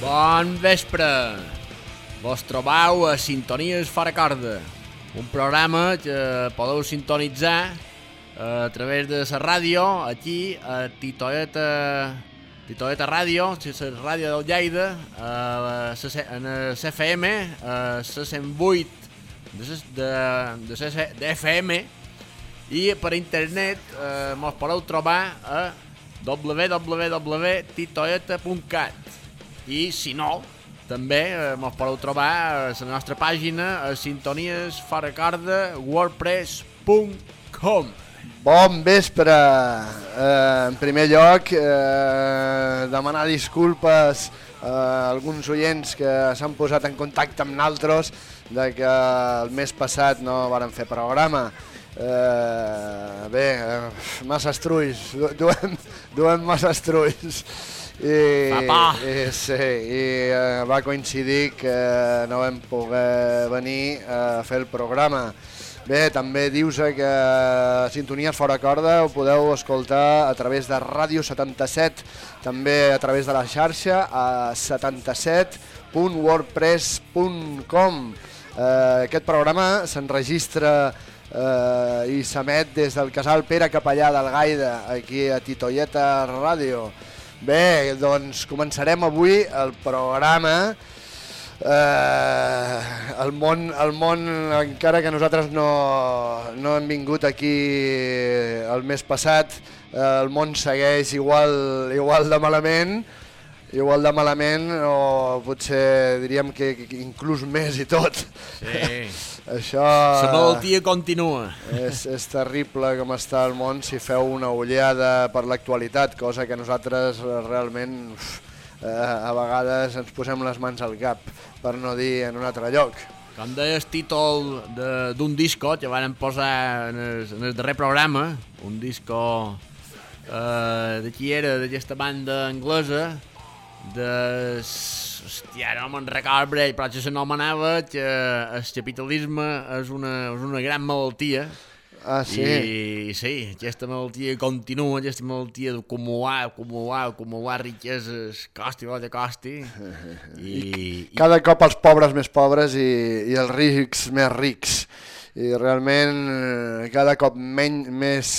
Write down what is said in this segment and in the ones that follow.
Bon vespre! Vos trobau a Sintonies Fora Corda, un programa que podeu sintonitzar a través de la ràdio, aquí a Titoeta, Titoeta Ràdio, la ràdio del Lleida, a la, en el CFM, a la 108 de, de, de, de FM, i per internet eh, mos podeu trobar a www.titoeta.cat i si no, també eh, mos podeu trobar a la nostra pàgina a sintoniesfaracorda wordpress.com Bon vespre! Eh, en primer lloc, eh, demanar disculpes a alguns oients que s'han posat en contacte amb naltros de que el mes passat no varen fer programa. Eh, bé, eh, massa estrulls, duem, duem massa estrulls. I, i, sí, i eh, va coincidir que no vam poder venir a fer el programa. Bé, també dius que Sintonies Fora Corda ho podeu escoltar a través de Ràdio 77, també a través de la xarxa a 77.wordpress.com. Eh, aquest programa s'enregistra eh, i s'emet des del casal Pere Capellà del Gaida, aquí a Titoieta Ràdio. Bé, doncs començarem avui el programa eh, el, món, el món, encara que nosaltres no, no hem vingut aquí el mes passat, eh, el món segueix igual, igual de malament, igual de malament o potser diríem que, que inclús més i tot. Sí. Això... La malaltia continua. És, és terrible com està el món si feu una ullada per l'actualitat, cosa que nosaltres realment uf, eh, a vegades ens posem les mans al cap, per no dir en un altre lloc. Com deia el títol d'un disco que van posar en el, en el darrer programa, un disco eh, de qui era, d'aquesta banda anglesa, de... Hòstia, no me'n recordo bé, però que s'anomenava que el capitalisme és una, és una gran malaltia Ah, sí? I sí, aquesta malaltia continua, aquesta malaltia d'acumular, acumular, acumular riqueses, costi de costi. I, I cada cop els pobres més pobres i, i els rics més rics. I realment eh, cada cop menys, més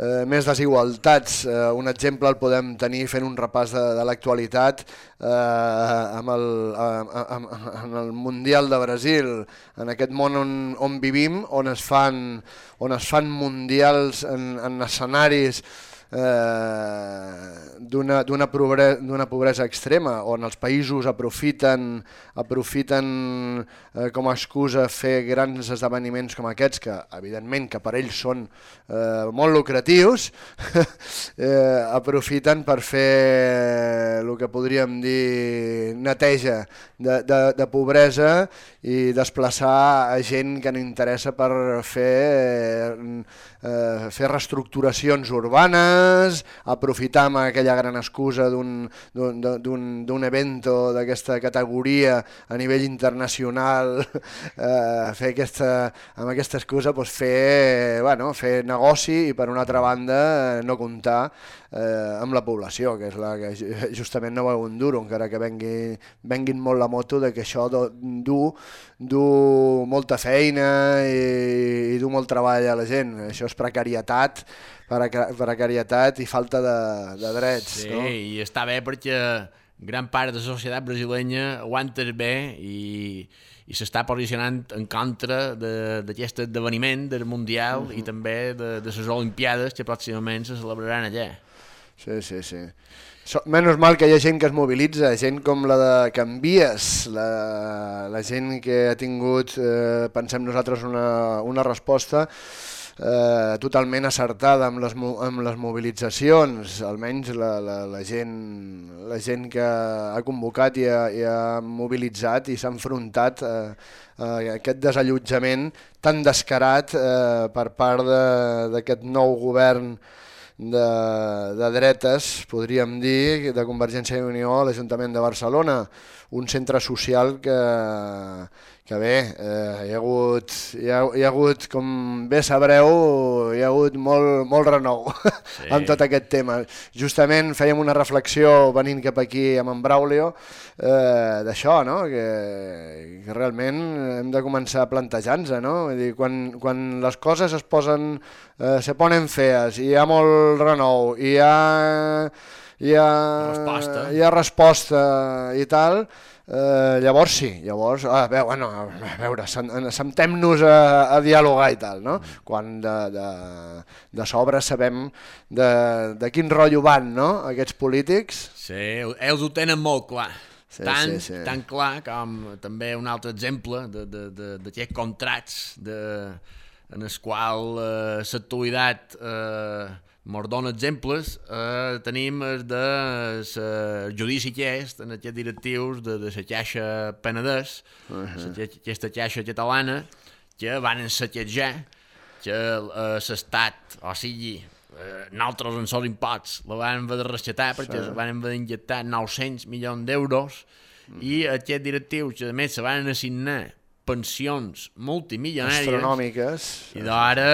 eh, més desigualtats. Eh, un exemple el podem tenir fent un repàs de, de l'actualitat eh, amb, el, amb, amb el Mundial de Brasil, en aquest món on, on vivim, on es fan, on es fan mundials en, en escenaris eh, d'una pobresa, pobresa extrema, on els països aprofiten, aprofiten eh, com a excusa fer grans esdeveniments com aquests, que evidentment que per ells són eh, molt lucratius, eh, aprofiten per fer el que podríem dir neteja de, de, de pobresa i desplaçar a gent que no interessa per fer, eh, eh, fer reestructuracions urbanes, aprofitar amb aquella gran excusa d'un evento d'aquesta categoria a nivell internacional, eh, fer aquesta, amb aquesta excusa doncs fer, bueno, fer negoci i per una altra banda no comptar eh, amb la població, que és la que justament no veu un duro, encara que vengui, venguin molt la moto de que això du, du molta feina i, i du molt treball a la gent. Això és precarietat, precarietat i falta de, de drets. Sí, no? i està bé perquè gran part de la societat brasilenya aguanta bé i, i s'està posicionant en contra d'aquest esdeveniment del Mundial uh -huh. i també de, de les Olimpiades que pròximament se celebraran allà. Sí, sí, sí. So, menys mal que hi ha gent que es mobilitza, gent com la de Canvies, la, la gent que ha tingut, eh, pensem nosaltres, una, una resposta eh, totalment acertada amb les, amb les mobilitzacions, almenys la, la, la, gent, la gent que ha convocat i ha, i ha mobilitzat i s'ha enfrontat a, a aquest desallotjament tan descarat eh, per part d'aquest nou govern de, de dretes, podríem dir, de Convergència i Unió a l'Ajuntament de Barcelona, un centre social que, que bé, eh, hi, ha hagut, hi, ha, hi ha hagut, com bé sabreu, hi ha hagut molt, molt renou sí. amb tot aquest tema. Justament fèiem una reflexió venint cap aquí amb en Braulio eh, d'això, no? que, que realment hem de començar a plantejar-nos, no? Vull dir, quan, quan les coses es posen, eh, se ponen fees, i hi ha molt renou, i hi ha, hi ha, resposta. hi ha resposta i tal, Eh, llavors sí, llavors, a veure, bueno, a veure sentem-nos a, a dialogar i tal, no? Quan de, de, de sobre sabem de, de quin rotllo van, no?, aquests polítics. Sí, ells ho tenen molt clar. Sí, tant, sí, sí. tan clar com també un altre exemple d'aquests contrats de, en el qual eh, l'actualitat eh, mos dona exemples, eh, tenim el de el judici aquest, en aquests directius de, de la xaixa Penedès, uh -huh. aquesta xaixa catalana, que van ensaquejar que eh, l'estat, o sigui, eh, nosaltres en sols impots, la van haver de rescatar perquè sí. van haver d'injectar 900 milions d'euros mm. i aquests directius que a més se van assignar pensions multimilionàries. Astronòmiques. I d'ara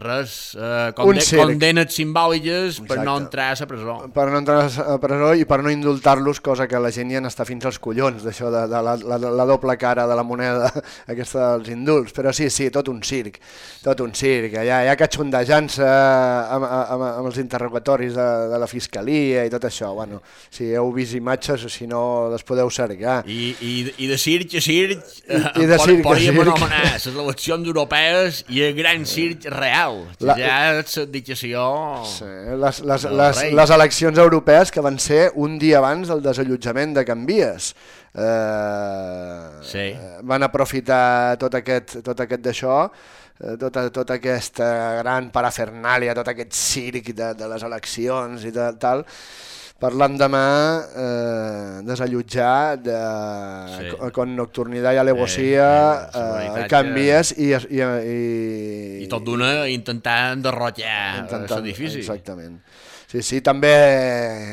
res eh, conde condenes simbòliques Exacte. per no entrar a la presó. Per no entrar a la presó i per no indultar-los cosa que la gent ja n'està fins als collons d'això de, de la, la, la doble cara de la moneda aquesta dels indults. Però sí, sí, tot un circ tot un circ, ja, ja catxondejant-se amb, amb, amb els interrogatoris de, de la fiscalia i tot això bueno, si heu vist imatges o si no les podeu cercar. I, i, i de circ a circ I, i de circ podríem anomenar les eleccions europees i el gran circ real. La, ja és dedicació... Sí, les, les, les, les eleccions europees que van ser un dia abans del desallotjament de Canvies. Eh, sí. Van aprofitar tot aquest, tot aquest d'això tota, tota aquesta gran parafernàlia, tot aquest circ de, de les eleccions i de, tal, per l'endemà eh, desallotjar de, sí. con nocturnidad i alegosia eh, eh, canvies i, i, i, i tot d'una intentar enderrotar l'edifici. Exactament. Sí, sí, també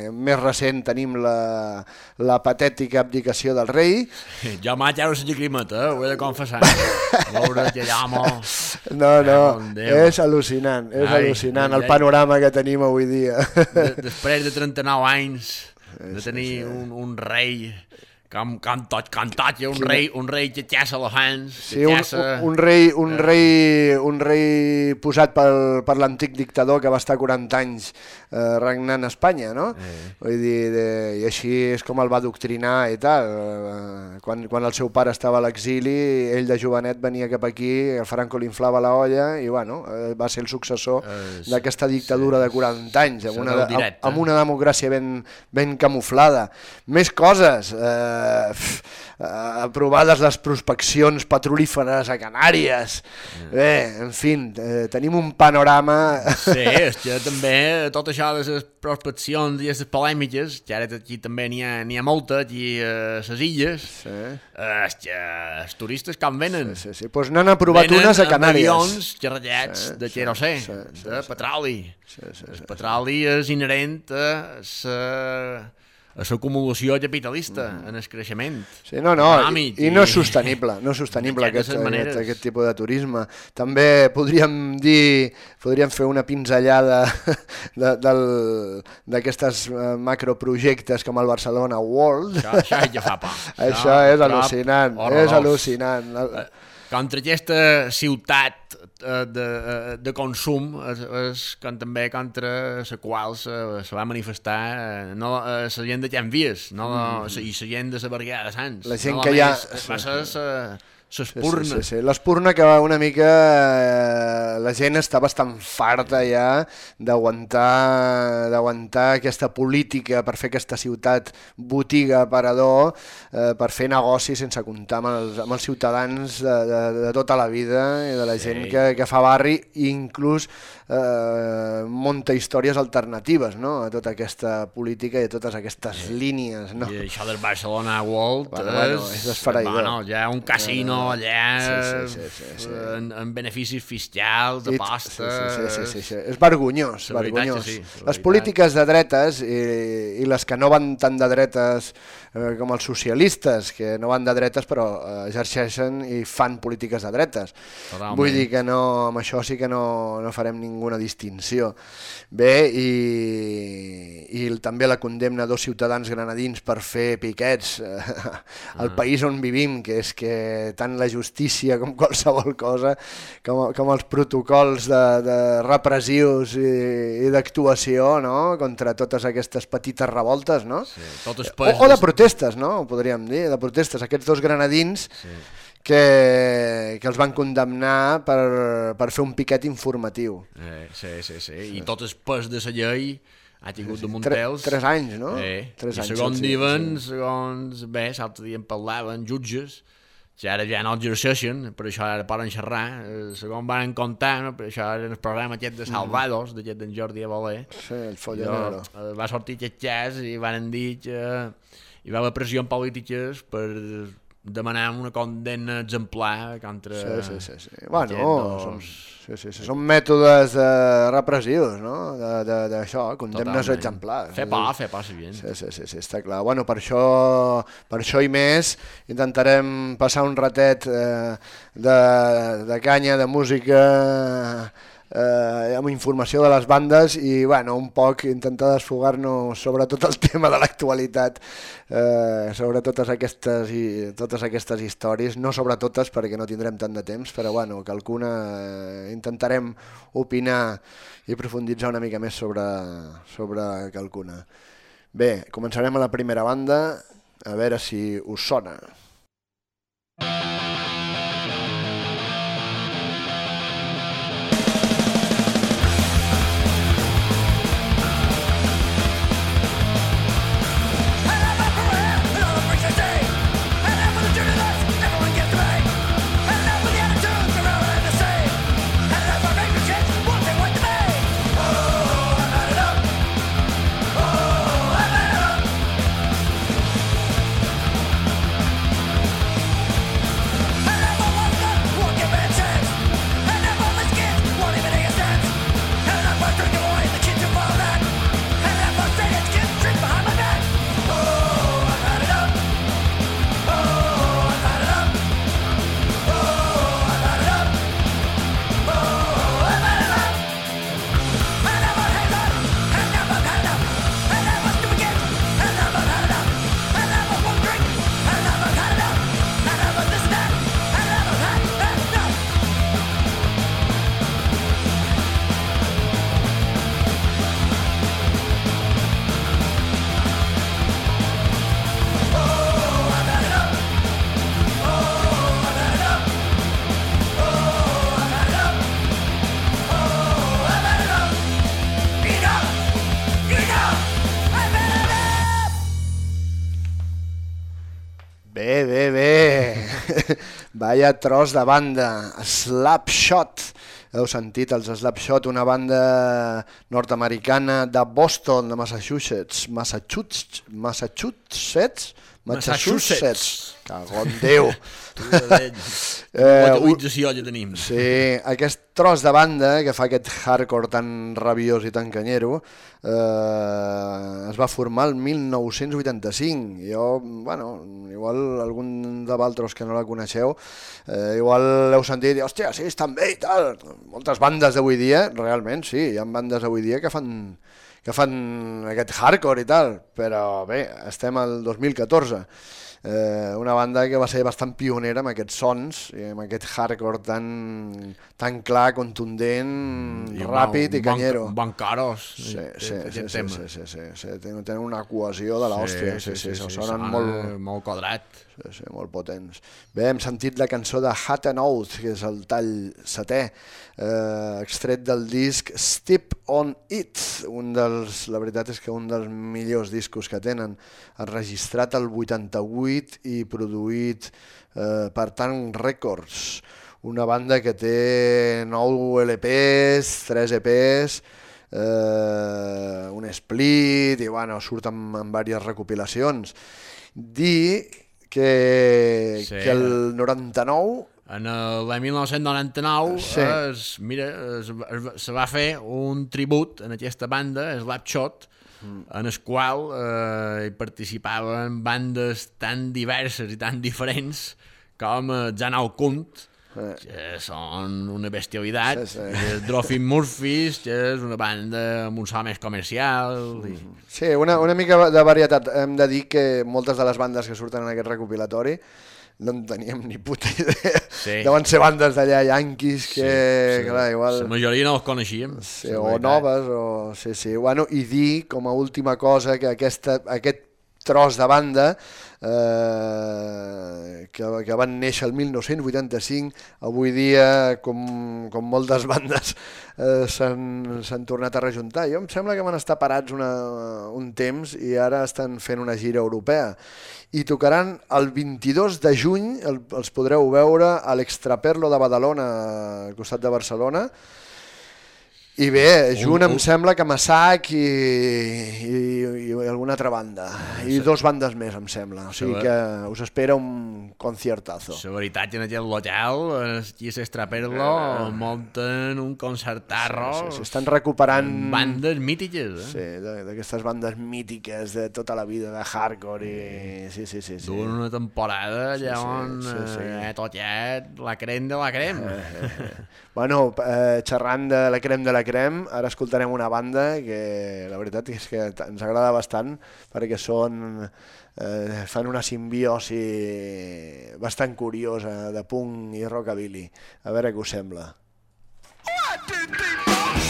més recent tenim la, la patètica abdicació del rei. Jo m'ha ja la llagrimeta, eh? ho he de confessar. Veure que allà No, no, és al·lucinant, és Ai, al·lucinant el panorama que tenim avui dia. De, després de 39 anys de tenir un, un rei com, com tot, com tot, un, Quina... rei, un rei que les hands. Sí, un, un, rei, un, eh. rei, un rei posat per, per l'antic dictador que va estar 40 anys eh, regnant a Espanya, no? Eh. Vull dir, de, i així és com el va doctrinar i tal. Eh, quan, quan el seu pare estava a l'exili, ell de jovenet venia cap aquí, el Franco li inflava la olla i bueno, eh, va ser el successor eh, d'aquesta dictadura sí, de 40 anys, amb una, amb, amb una democràcia ben, ben camuflada. Més coses, eh, eh, aprovades les prospeccions petrolíferes a Canàries. Mm. Bé, en fi, eh, tenim un panorama... Sí, és que també tot això de les prospeccions i les polèmiques, que ara aquí també n'hi ha, ha molta, aquí a les illes, sí. eh, és que els turistes com venen? Sí, sí, sí. Pues n'han aprovat venen unes a Canàries. Venen avions sí, de querosè, sí, sí, de sí, petroli. Sí, sí, sí, el petroli és inherent a la a l'acumulació capitalista, mm. en el creixement. Sí, no, no, i, i no és sostenible, no és sostenible aquest, aquest, aquest tipus de turisme. També podríem dir, podríem fer una pinzellada d'aquestes de, eh, macroprojectes com el Barcelona World. Això, això ja fa por. això no, és al·lucinant, és al·lucinant. Eh, contra aquesta ciutat eh, de, eh, de consum és, és com també contra la qual se, se va manifestar eh, no, la gent de Can Vies no, mm. i la gent de la Barriada de Sants. La gent no, que hi ha... Va ser la, L'espurna. Sí, sí, sí, sí. L'espurna que va una mica... Eh, la gent està bastant farta ja d'aguantar d'aguantar aquesta política per fer aquesta ciutat botiga, parador, eh, per fer negoci sense comptar amb els, amb els ciutadans de, de, de tota la vida i de la gent sí. que, que fa barri i inclús eh, munta històries alternatives no? a tota aquesta política i a totes aquestes sí. línies. No? I això del Barcelona World Bueno, és, bueno, és esfereïdor. Bueno, hi ha un casino No, no. allà Sí, sí, sí, sí, sí. En, en beneficis fiscals, de pasta... Sí, sí, sí, sí, sí. És vergonyós, La vergonyós. sí, la les polítiques de dretes i, i les que no van tan de dretes eh, com els socialistes, que no van de dretes però eh, exerceixen i fan polítiques de dretes. Totalment. Vull dir que no, amb això sí que no, no farem ninguna distinció. Bé, i, i també la condemna a dos ciutadans granadins per fer piquets eh, al país on vivim, que és que tant la justícia com qualsevol cosa, com, com els protocols de, de repressius i, i d'actuació no? contra totes aquestes petites revoltes, no? Sí, tot es o, o de protestes, no? Podríem dir, de protestes. Aquests dos granadins Sí. Que, que els van condemnar per, per fer un piquet informatiu. Eh, sí, sí, sí, i tot el pes de la llei ha tingut damunt Tre, dels... tres anys, no? Eh, tres I anys, segons sí, diuen, sí. segons... Bé, l'altre dia en parlaven jutges, que ara ja no exerceixen, per això ara poden xerrar, eh, segons van contar, no? per això era el programa aquest de Salvados, mm. d'aquest d'en Jordi Avaler, Sí, el eh, va sortir aquest cas i van dir que hi va haver pressions polítiques per demanar una condemna exemplar contra... Sí, sí, sí, sí. Bueno, aquest, són, sí, sí, sí. són mètodes eh, repressius, no? D'això, condemnes totalment. exemplars. Fer por, fer por, si bien. Sí, sí, sí, sí, està clar. Bueno, per això, per això i més intentarem passar un ratet eh, de, de canya, de música, eh, amb informació de les bandes i bueno, un poc intentar desfogar-nos sobre tot el tema de l'actualitat, eh, sobre totes aquestes, i, totes aquestes històries, no sobre totes perquè no tindrem tant de temps, però bueno, que alguna eh, intentarem opinar i profunditzar una mica més sobre, sobre calcuna. Bé, començarem a la primera banda, a veure si us sona. Vaya tros de banda. Slapshot. Heu sentit els Slapshot, una banda nord-americana de Boston, de Massachusetts. Massachusetts? Massachusetts? Massachusetts. Cago en Déu. Eh, Localització ja tenim. Sí, aquest tros de banda que fa aquest hardcore tan rabiós i tan canyero eh, es va formar el 1985. Jo, bueno, igual algun de vosaltres que no la coneixeu, eh, igual heu sentit, hòstia, sí, estan bé i tal. Moltes bandes d'avui dia, realment, sí, hi ha bandes avui dia que fan que fan aquest hardcore i tal, però bé, estem al 2014. Eh, una banda que va ser bastant pionera amb aquests sons i amb aquest hardcore tan, tan clar, contundent, I ràpid un i canyero. Bon, bon caros. Sí, sí, sí, sí, sí, sí, sí, sí, sí, tenen, una cohesió de l'hòstia, sí, sí, sí, sí, sonen sona molt, molt quadrat. Sí, sí, molt potents. Bé, hem sentit la cançó de Hat and Oath, que és el tall setè, eh, extret del disc Step on It, un dels, la veritat és que un dels millors discos que tenen, enregistrat el 88 i produït eh, per Tank Records, una banda que té 9 LPs, 3 EPs, eh, un split, i bueno, surt amb, amb diverses recopilacions. Dir que, Sí. que el 99 En el 1999 Sí. es, mira, es, es, se va fer un tribut en aquesta banda, Slapshot, Mm. en el qual eh, hi participaven bandes tan diverses i tan diferents com eh, Janau Kunt, Eh. que són una bestialitat, Sí, sí. i Drofin Murphys, que és una banda amb un so més comercial... I... Sí, una, una mica de varietat. Hem de dir que moltes de les bandes que surten en aquest recopilatori no en teníem ni puta idea. Sí. Deuen ser bandes d'allà yanquis que, Sí, sí. clar, igual... La majoria no els coneixíem. Sí, o veritat. noves, o... Sí, sí. Bueno, I dir, com a última cosa, que aquesta, aquest tros de banda eh, que, que van néixer el 1985, avui dia, com, com moltes bandes, eh, s'han tornat a rejuntar. Jo em sembla que van estar parats una, un temps i ara estan fent una gira europea. I tocaran el 22 de juny, el, els podreu veure a l'Extraperlo de Badalona, al costat de Barcelona, i bé, junt em sembla que Massac i, i, i alguna altra banda. I dos bandes més, em sembla. O sigui que us espera un conciertazo. La veritat, en aquest local, aquí S'Estraperlo, munten un concertarro Sí, sí, estan recuperant bandes mítiques, eh? sí, d'aquestes bandes mítiques de tota la vida, de hardcore i... Sí, sí, sí. sí. Duen una temporada allà sí, on sí, sí. eh, toquet la crem de la crem. Bueno, eh, xerrant de la crem de la crem, ara escoltarem una banda que la veritat és que ens agrada bastant perquè són, eh, fan una simbiosi bastant curiosa de punk i rockabilly. A veure què us sembla. I did default.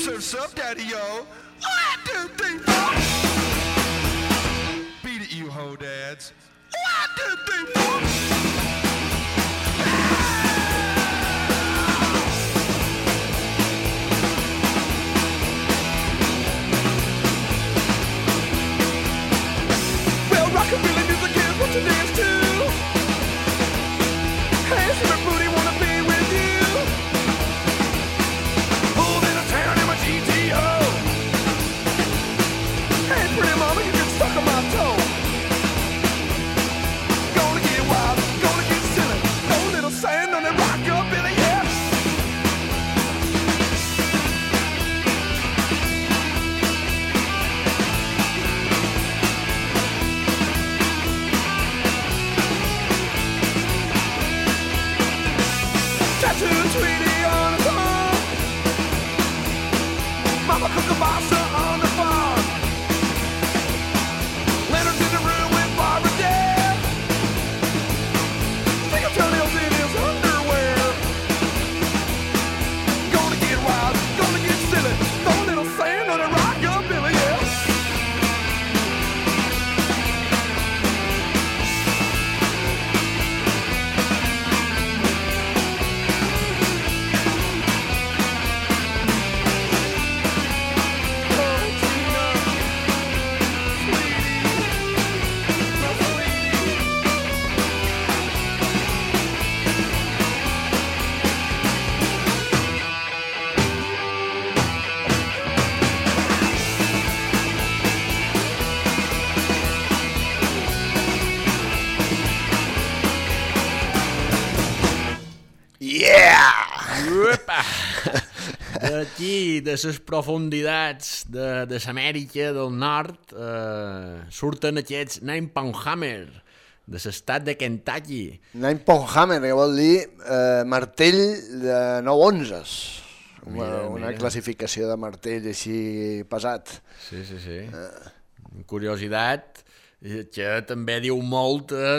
Surf's up, daddy, yo. I did default. Beat it, you hoe dads. I did default. Well, D'aquí, de les profundidats de, de l'Amèrica del Nord, eh, surten aquests Nine Pound Hammer, de l'estat de Kentucky. Nine Pound Hammer, que vol dir eh, martell de 9 onzes. Una, Mira, una mira. classificació de martell així pesat. Sí, sí, sí. Curiositat, eh, que també diu molt eh,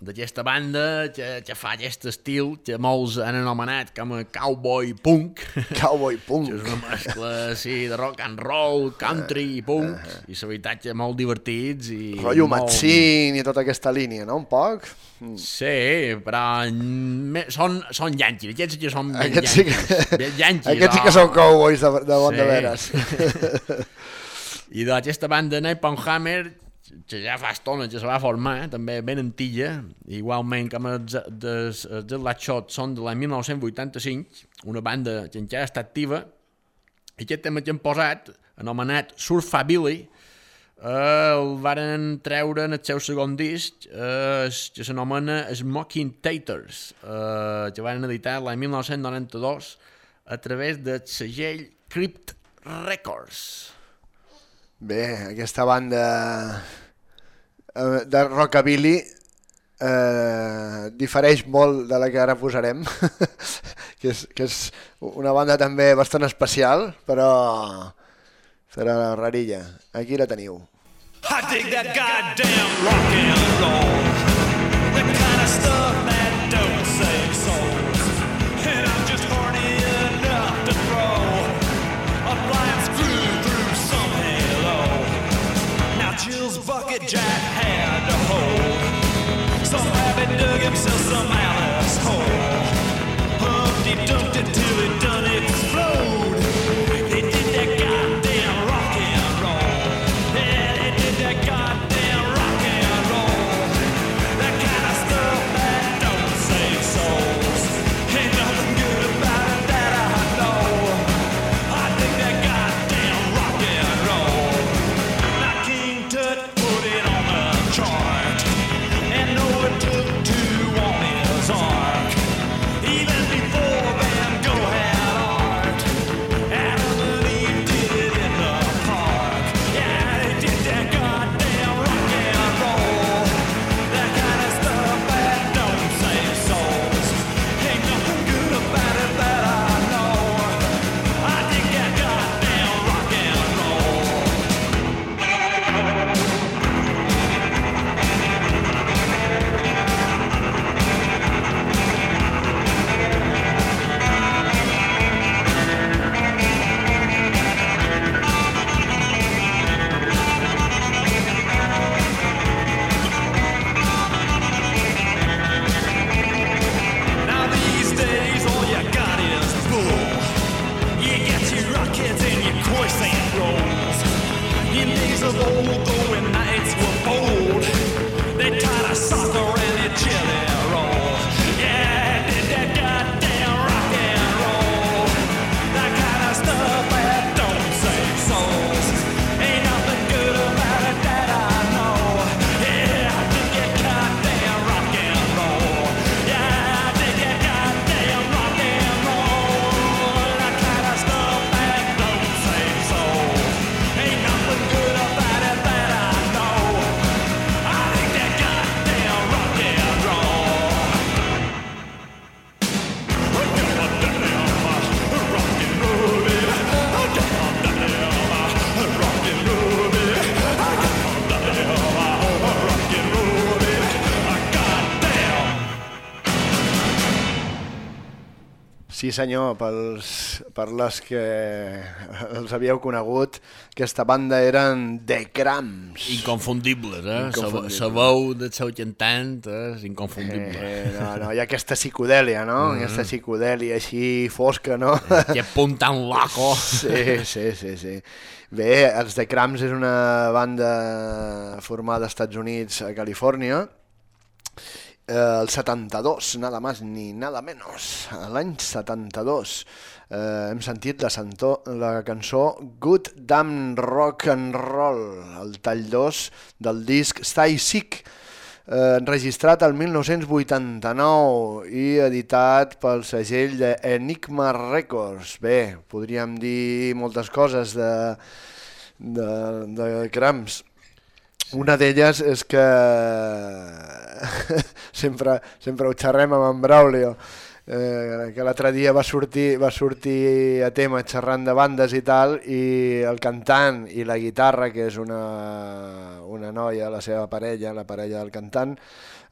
d'aquesta banda que, que fa aquest estil que molts han anomenat com a cowboy punk. Cowboy punk. que és una mescla sí, de rock and roll, country i punk, i la veritat que molt divertits i Rotllo molt... Matzin i tota aquesta línia, no? Un poc? Sí, però són, són yanquis, aquests que són ben Aquests sí que, yanquis. Aquests sí que són cowboys de, de bon Sí. de veres. I d'aquesta banda Pound Hammer que ja fa estona que se va formar, també ben antilla, igualment com els dels The Last Shot són de l'any 1985, una banda que encara està activa, i aquest tema que hem posat, anomenat Surfabilly, eh, el varen treure en el seu segon disc, eh, que s'anomena Smoking Taters, eh, que van editar l'any 1992 a través del segell Crypt Records. Bé, aquesta banda eh, de rockabilly eh, difereix molt de la que ara posarem, que, és, que és una banda també bastant especial, però serà rarilla. Aquí la teniu. I dig that goddamn rock and roll. The kind of stuff that bucket jack had to hold. Some rabbit dug himself some Alice hole. Humpty dumped it till it done explode. Senyor, pels, per les que els havíeu conegut, aquesta banda eren The Cramps. Inconfundibles, eh? Inconfundibles. Sa veu del seu cantant és inconfundible. Eh, no, no, hi ha aquesta psicodèlia, no? Mm -hmm. Aquesta psicodèlia així fosca, no? Que punt tan loco. Sí, sí, sí, sí. Bé, els The Cramps és una banda formada als Estats Units, a Califòrnia, eh, el 72, nada más ni nada menos, l'any 72. Eh, hem sentit la, santó, la cançó Good Damn Rock and Roll, el tall 2 del disc Stay Sick, eh, enregistrat el 1989 i editat pel segell de Enigma Records. Bé, podríem dir moltes coses de, de, de Cramps. Una d'elles és que sempre, sempre ho xerrem amb en Braulio, eh, que l'altre dia va sortir, va sortir a tema xerrant de bandes i tal, i el cantant i la guitarra, que és una, una noia, la seva parella, la parella del cantant,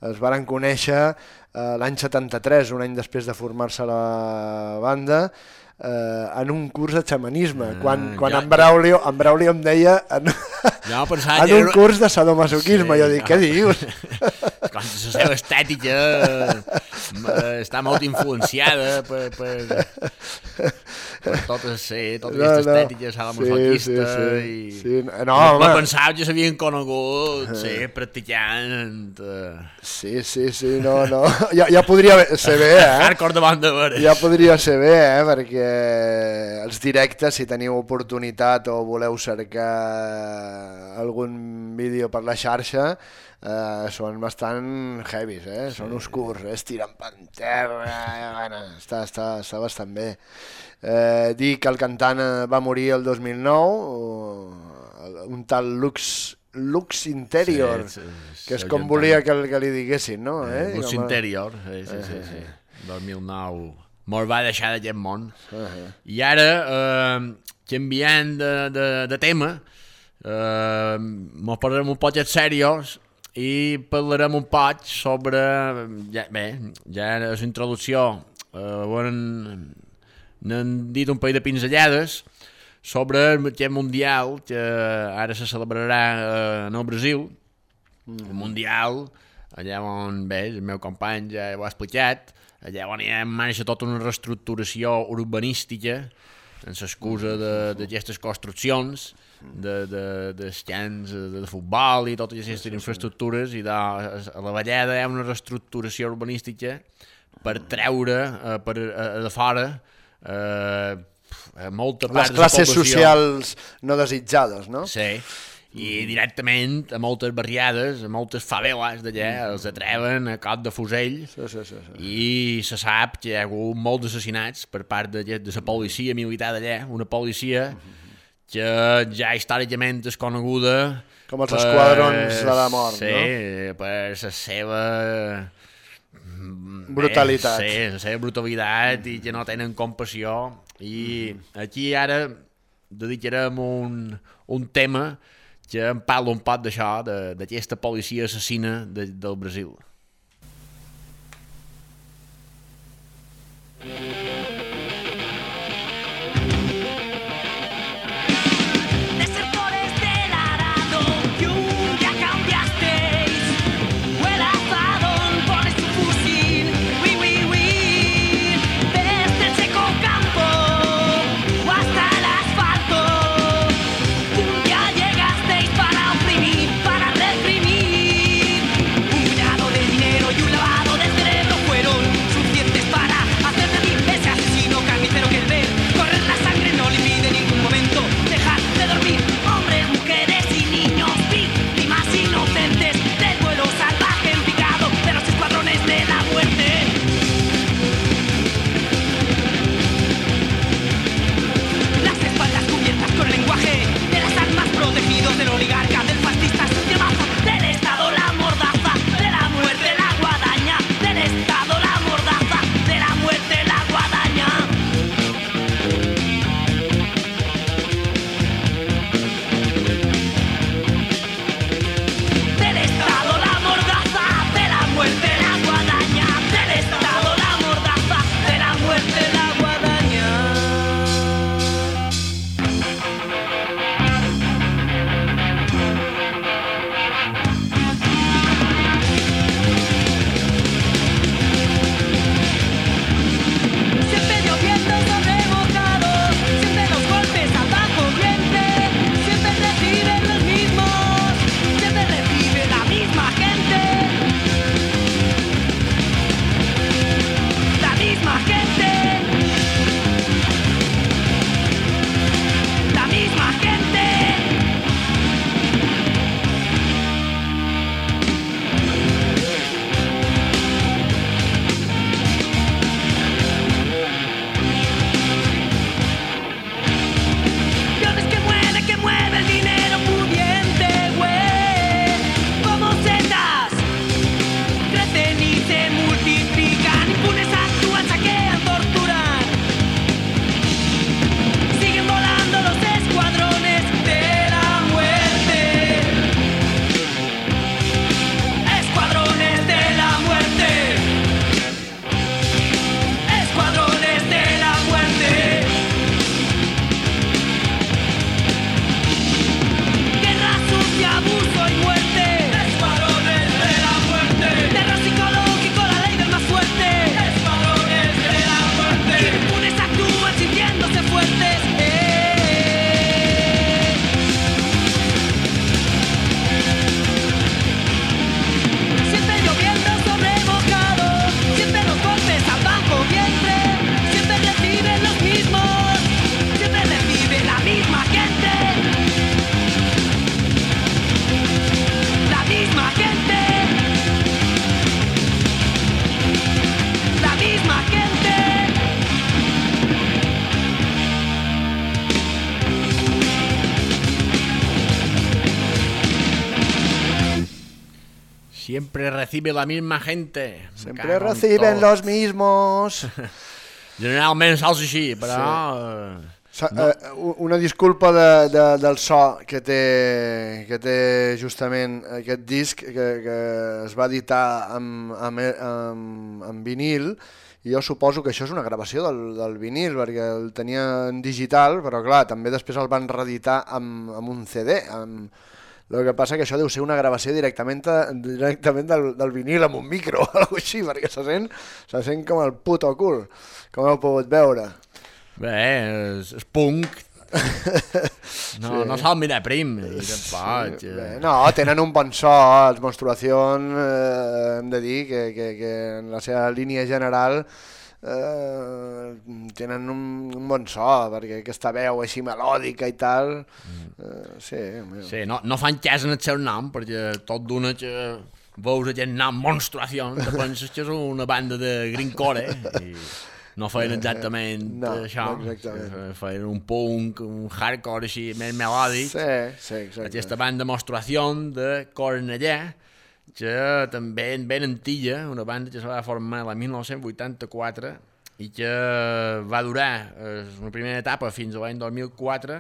es varen conèixer eh, l'any 73, un any després de formar-se la banda, eh, en un curs de xamanisme, quan, Ah, quan ja- en, Braulio, en Braulio em deia en, Jo pensava En un era... curs de sadomasoquisme, Sí, jo dic, no. què dius? Com la seva estètica eh, està molt influenciada per, per, per tota, sí, No, no. estètica sadomasoquista Sí, sí, sí. i... Sí, no, no, home. pensava que s'havien conegut, sí, practicant... Eh, Sí, sí, sí, no, no. Ja, ja podria ser bé, eh? hardcore de. Ja podria ser bé, eh? Perquè els directes, si teniu oportunitat o voleu cercar algun vídeo per la xarxa, eh, són bastant heavies, eh? Són oscurs, eh? es tiren per terra, eh? bueno, està, està, està bastant bé. Eh, dir que el cantant eh, va morir el 2009, o, un tal Lux, Lux Interior, Sí, sí, que és com volia que, que li diguessin, no? Eh, Eh? A- Interior, sí, sí, sí, sí. 2009. Mos va deixar d'aquest món. Uh-huh. I ara, eh, canviant de, de, de tema, eh, mos posarem un poc serios i parlarem un poc sobre... Ja, bé, ja a la introducció eh, bueno, n'han dit un parell de pinzellades sobre aquest mundial que ara se celebrarà eh, en el Brasil, el Mundial, allà on, bé, el meu company ja ho ha explicat, allà on hi ha en marxa tota una reestructuració urbanística, en l'excusa de- d'aquestes construccions, de, de, dels camps de, de futbol i totes aquestes infraestructures, i de, a la Vallada hi ha una reestructuració urbanística per treure eh, per, a, a de fora eh, molta part Les de la classes població. socials no desitjades, no? Sí, i directament a moltes barriades, a moltes faveles d'allà, els atreven a cop de fusell Sí, sí, sí. sí. i se sap que hi ha hagut molts assassinats per part de, de la policia militar d'allà, una policia que ja històricament és coneguda Com els esquadrons de la mort, sí, no? per la seva Brutalitat. Bé, sí, la seva brutalitat i que no tenen compassió i aquí ara dedicarem un, un tema que em parla un poc d'això, de- d'aquesta policia assassina de, del Brasil. Desertores recibe la misma gente. Sempre reciben tot. los mismos. Generalment sols així, però... eh, Sa- eh, una disculpa de, de, del so que té, que té justament aquest disc que, que es va editar amb, amb, amb, amb vinil i jo suposo que això és una gravació del, del vinil perquè el tenia en digital però clar, també després el van reeditar amb, amb un CD amb, el que passa que això deu ser una gravació directament, directament del, del vinil amb un micro o alguna així, perquè se sent, se sent com el puto cul, com heu pogut veure. Bé, és, és punk. No, sí. no se'l mira prim. Sí, eh, bé, no, tenen un bon so, els Menstruación, eh, hem de dir que, que, que en la seva línia general eh, tenen un, un bon so, perquè aquesta veu així melòdica i tal, eh, sí. Sí, no, no fan cas en el seu nom, perquè tot d'una que veus aquest nom, Monstruació, te penses que és una banda de greencore, eh? I no feien exactament No, això. no exactament. Feien un punk, un hardcore així, més melòdic. Sí, sí, exacte. Aquesta banda Monstruació de Cornellà, que també en ben antilla, una banda que se va formar la 1984 i que va durar eh, una primera etapa fins a l'any 2004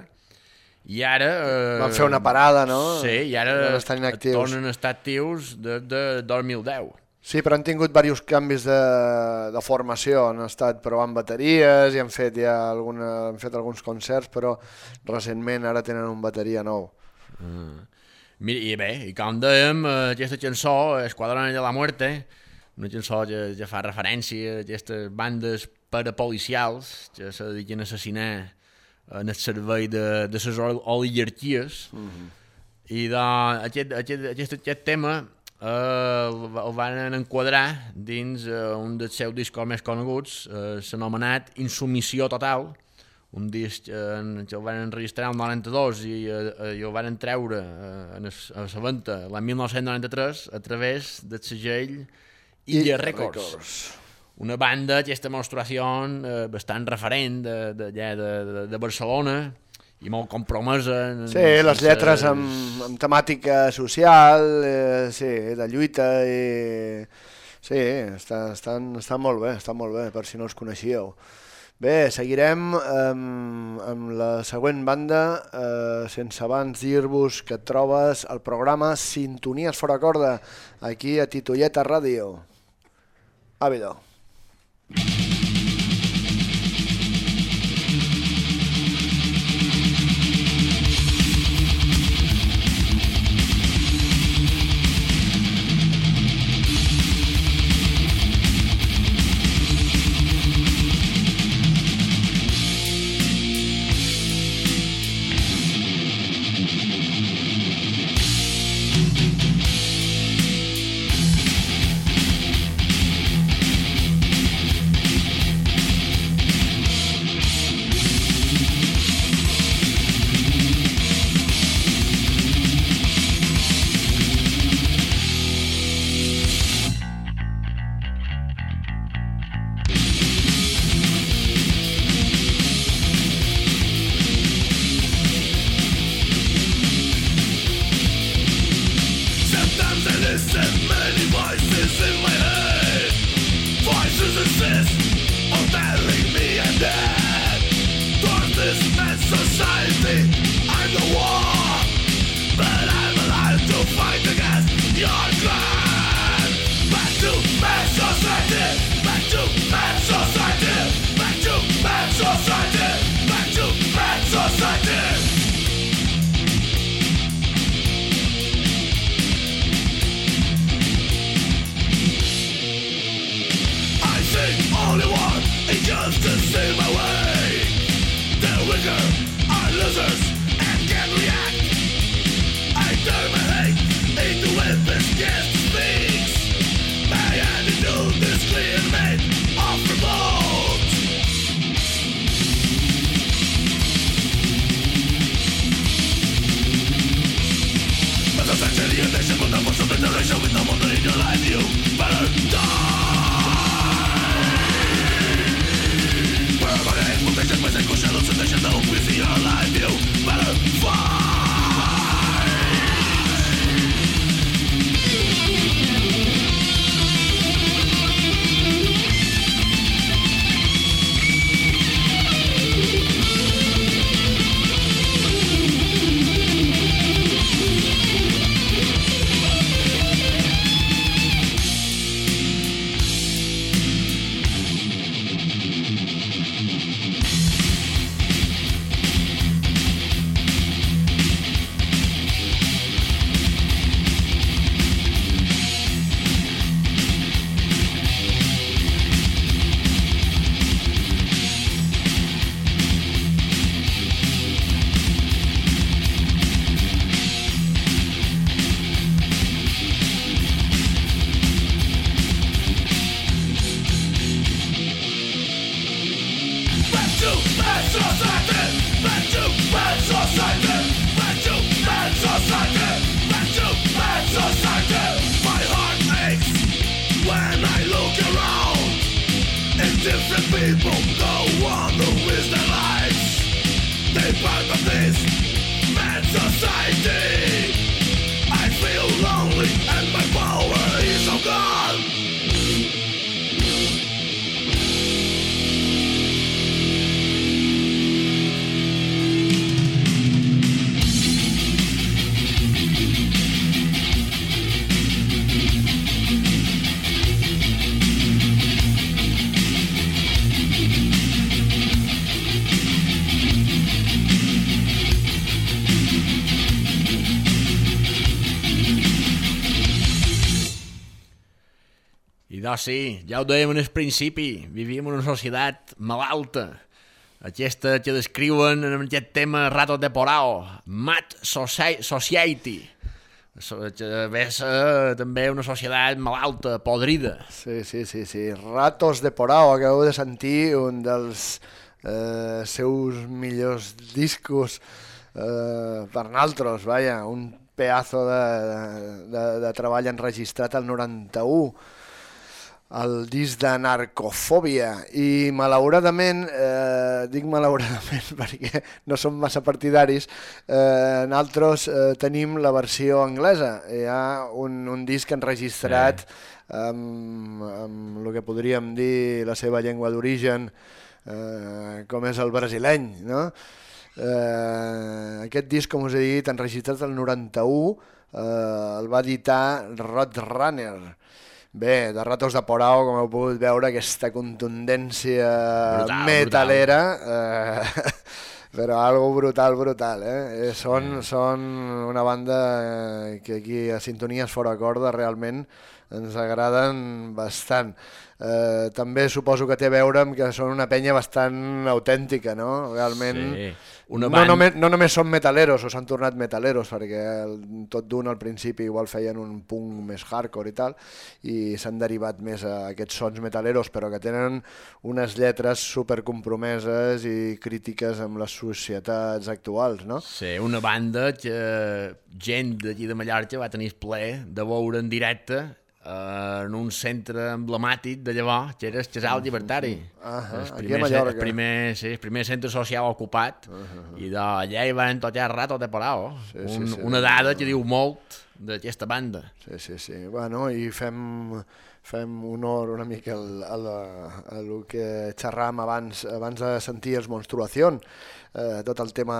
i ara... Eh, Van fer una parada, no? Sí, i ara Van estar inactius. tornen a estar actius des de 2010. Sí, però han tingut diversos canvis de, de formació, han estat provant bateries i han fet ja alguna, han fet alguns concerts, però recentment ara tenen un bateria nou. Mira, i bé, i com dèiem, eh, aquesta cançó, Esquadrón de la Muerte, una cançó que, que fa referència a aquestes bandes parapolicials que se dediquen a assassinar en el servei de, de les ol- oligarquies. I de, aquest, aquest, aquest, aquest tema eh, el van enquadrar dins eh, un dels seus discos més coneguts, eh, s'anomenat Insumissió Total, un disc eh, en- que el van enregistrar el 92 i, eh, i el van treure eh, en es, a la venda l'any 1993 a través del segell Illa Records. Records. Una banda, aquesta menstruació, eh, bastant referent de, de, de, de, de, Barcelona i molt compromesa. Sí, en les lletres amb, amb temàtica social, eh, sí, de lluita i... Sí, està, estan, estan molt bé, estan molt bé, per si no els coneixíeu. Bé, seguirem amb, amb la següent banda, eh, sense abans dir-vos que trobes el programa Sintonies fora corda, aquí a Titoieta Ràdio. Àvido. Sometimes sí, ja ho dèiem en el principi, vivim en una societat malalta. Aquesta que descriuen en aquest tema Rato de Porao, Mad Soci- Society. So- que ve ser també una societat malalta, podrida. Sí, sí, sí, sí. Ratos de Porao, acabeu de sentir un dels eh, seus millors discos eh, per naltros, vaja, un pedazo de, de, de treball enregistrat al 91 el disc de Narcofòbia i malauradament, eh, dic malauradament perquè no som massa partidaris, eh, nosaltres eh, tenim la versió anglesa. Hi ha un, un disc enregistrat amb, amb el que podríem dir la seva llengua d'origen, eh, com és el brasileny, no? Eh, aquest disc, com us he dit, enregistrat el 91, eh, el va editar Roadrunner. Bé, de Ratos de Porao, com heu pogut veure, aquesta contundència Brutal, metalera, eh, però algo brutal, brutal, eh? eh són, són una banda eh, que aquí a Sintonies Fora Corda realment ens agraden bastant. Eh, també suposo que té a veure amb que són una penya bastant autèntica, no? Realment... Sí. Una no, banda- només, no només són metaleros o s'han tornat metaleros perquè el, tot d'un al principi igual feien un punk més hardcore i tal i s'han derivat més a aquests sons metaleros però que tenen unes lletres super compromeses i crítiques amb les societats actuals, no? Sí, una banda que gent d'aquí de Mallorca va tenir plaer de veure en directe eh, en un centre emblemàtic de llavors, que era el Casal Llibertari. Ahà, el aquí a primer, el primer, sí, el primer centre social ocupat, i d'allà hi van tocar rato de porao. Sí, sí, un, sí. una dada que diu molt d'aquesta banda. Sí, sí, sí. Bueno, i fem, fem honor una mica al, a, la, a lo que xerràvem abans, abans de sentir els Monstruación, eh, tot el tema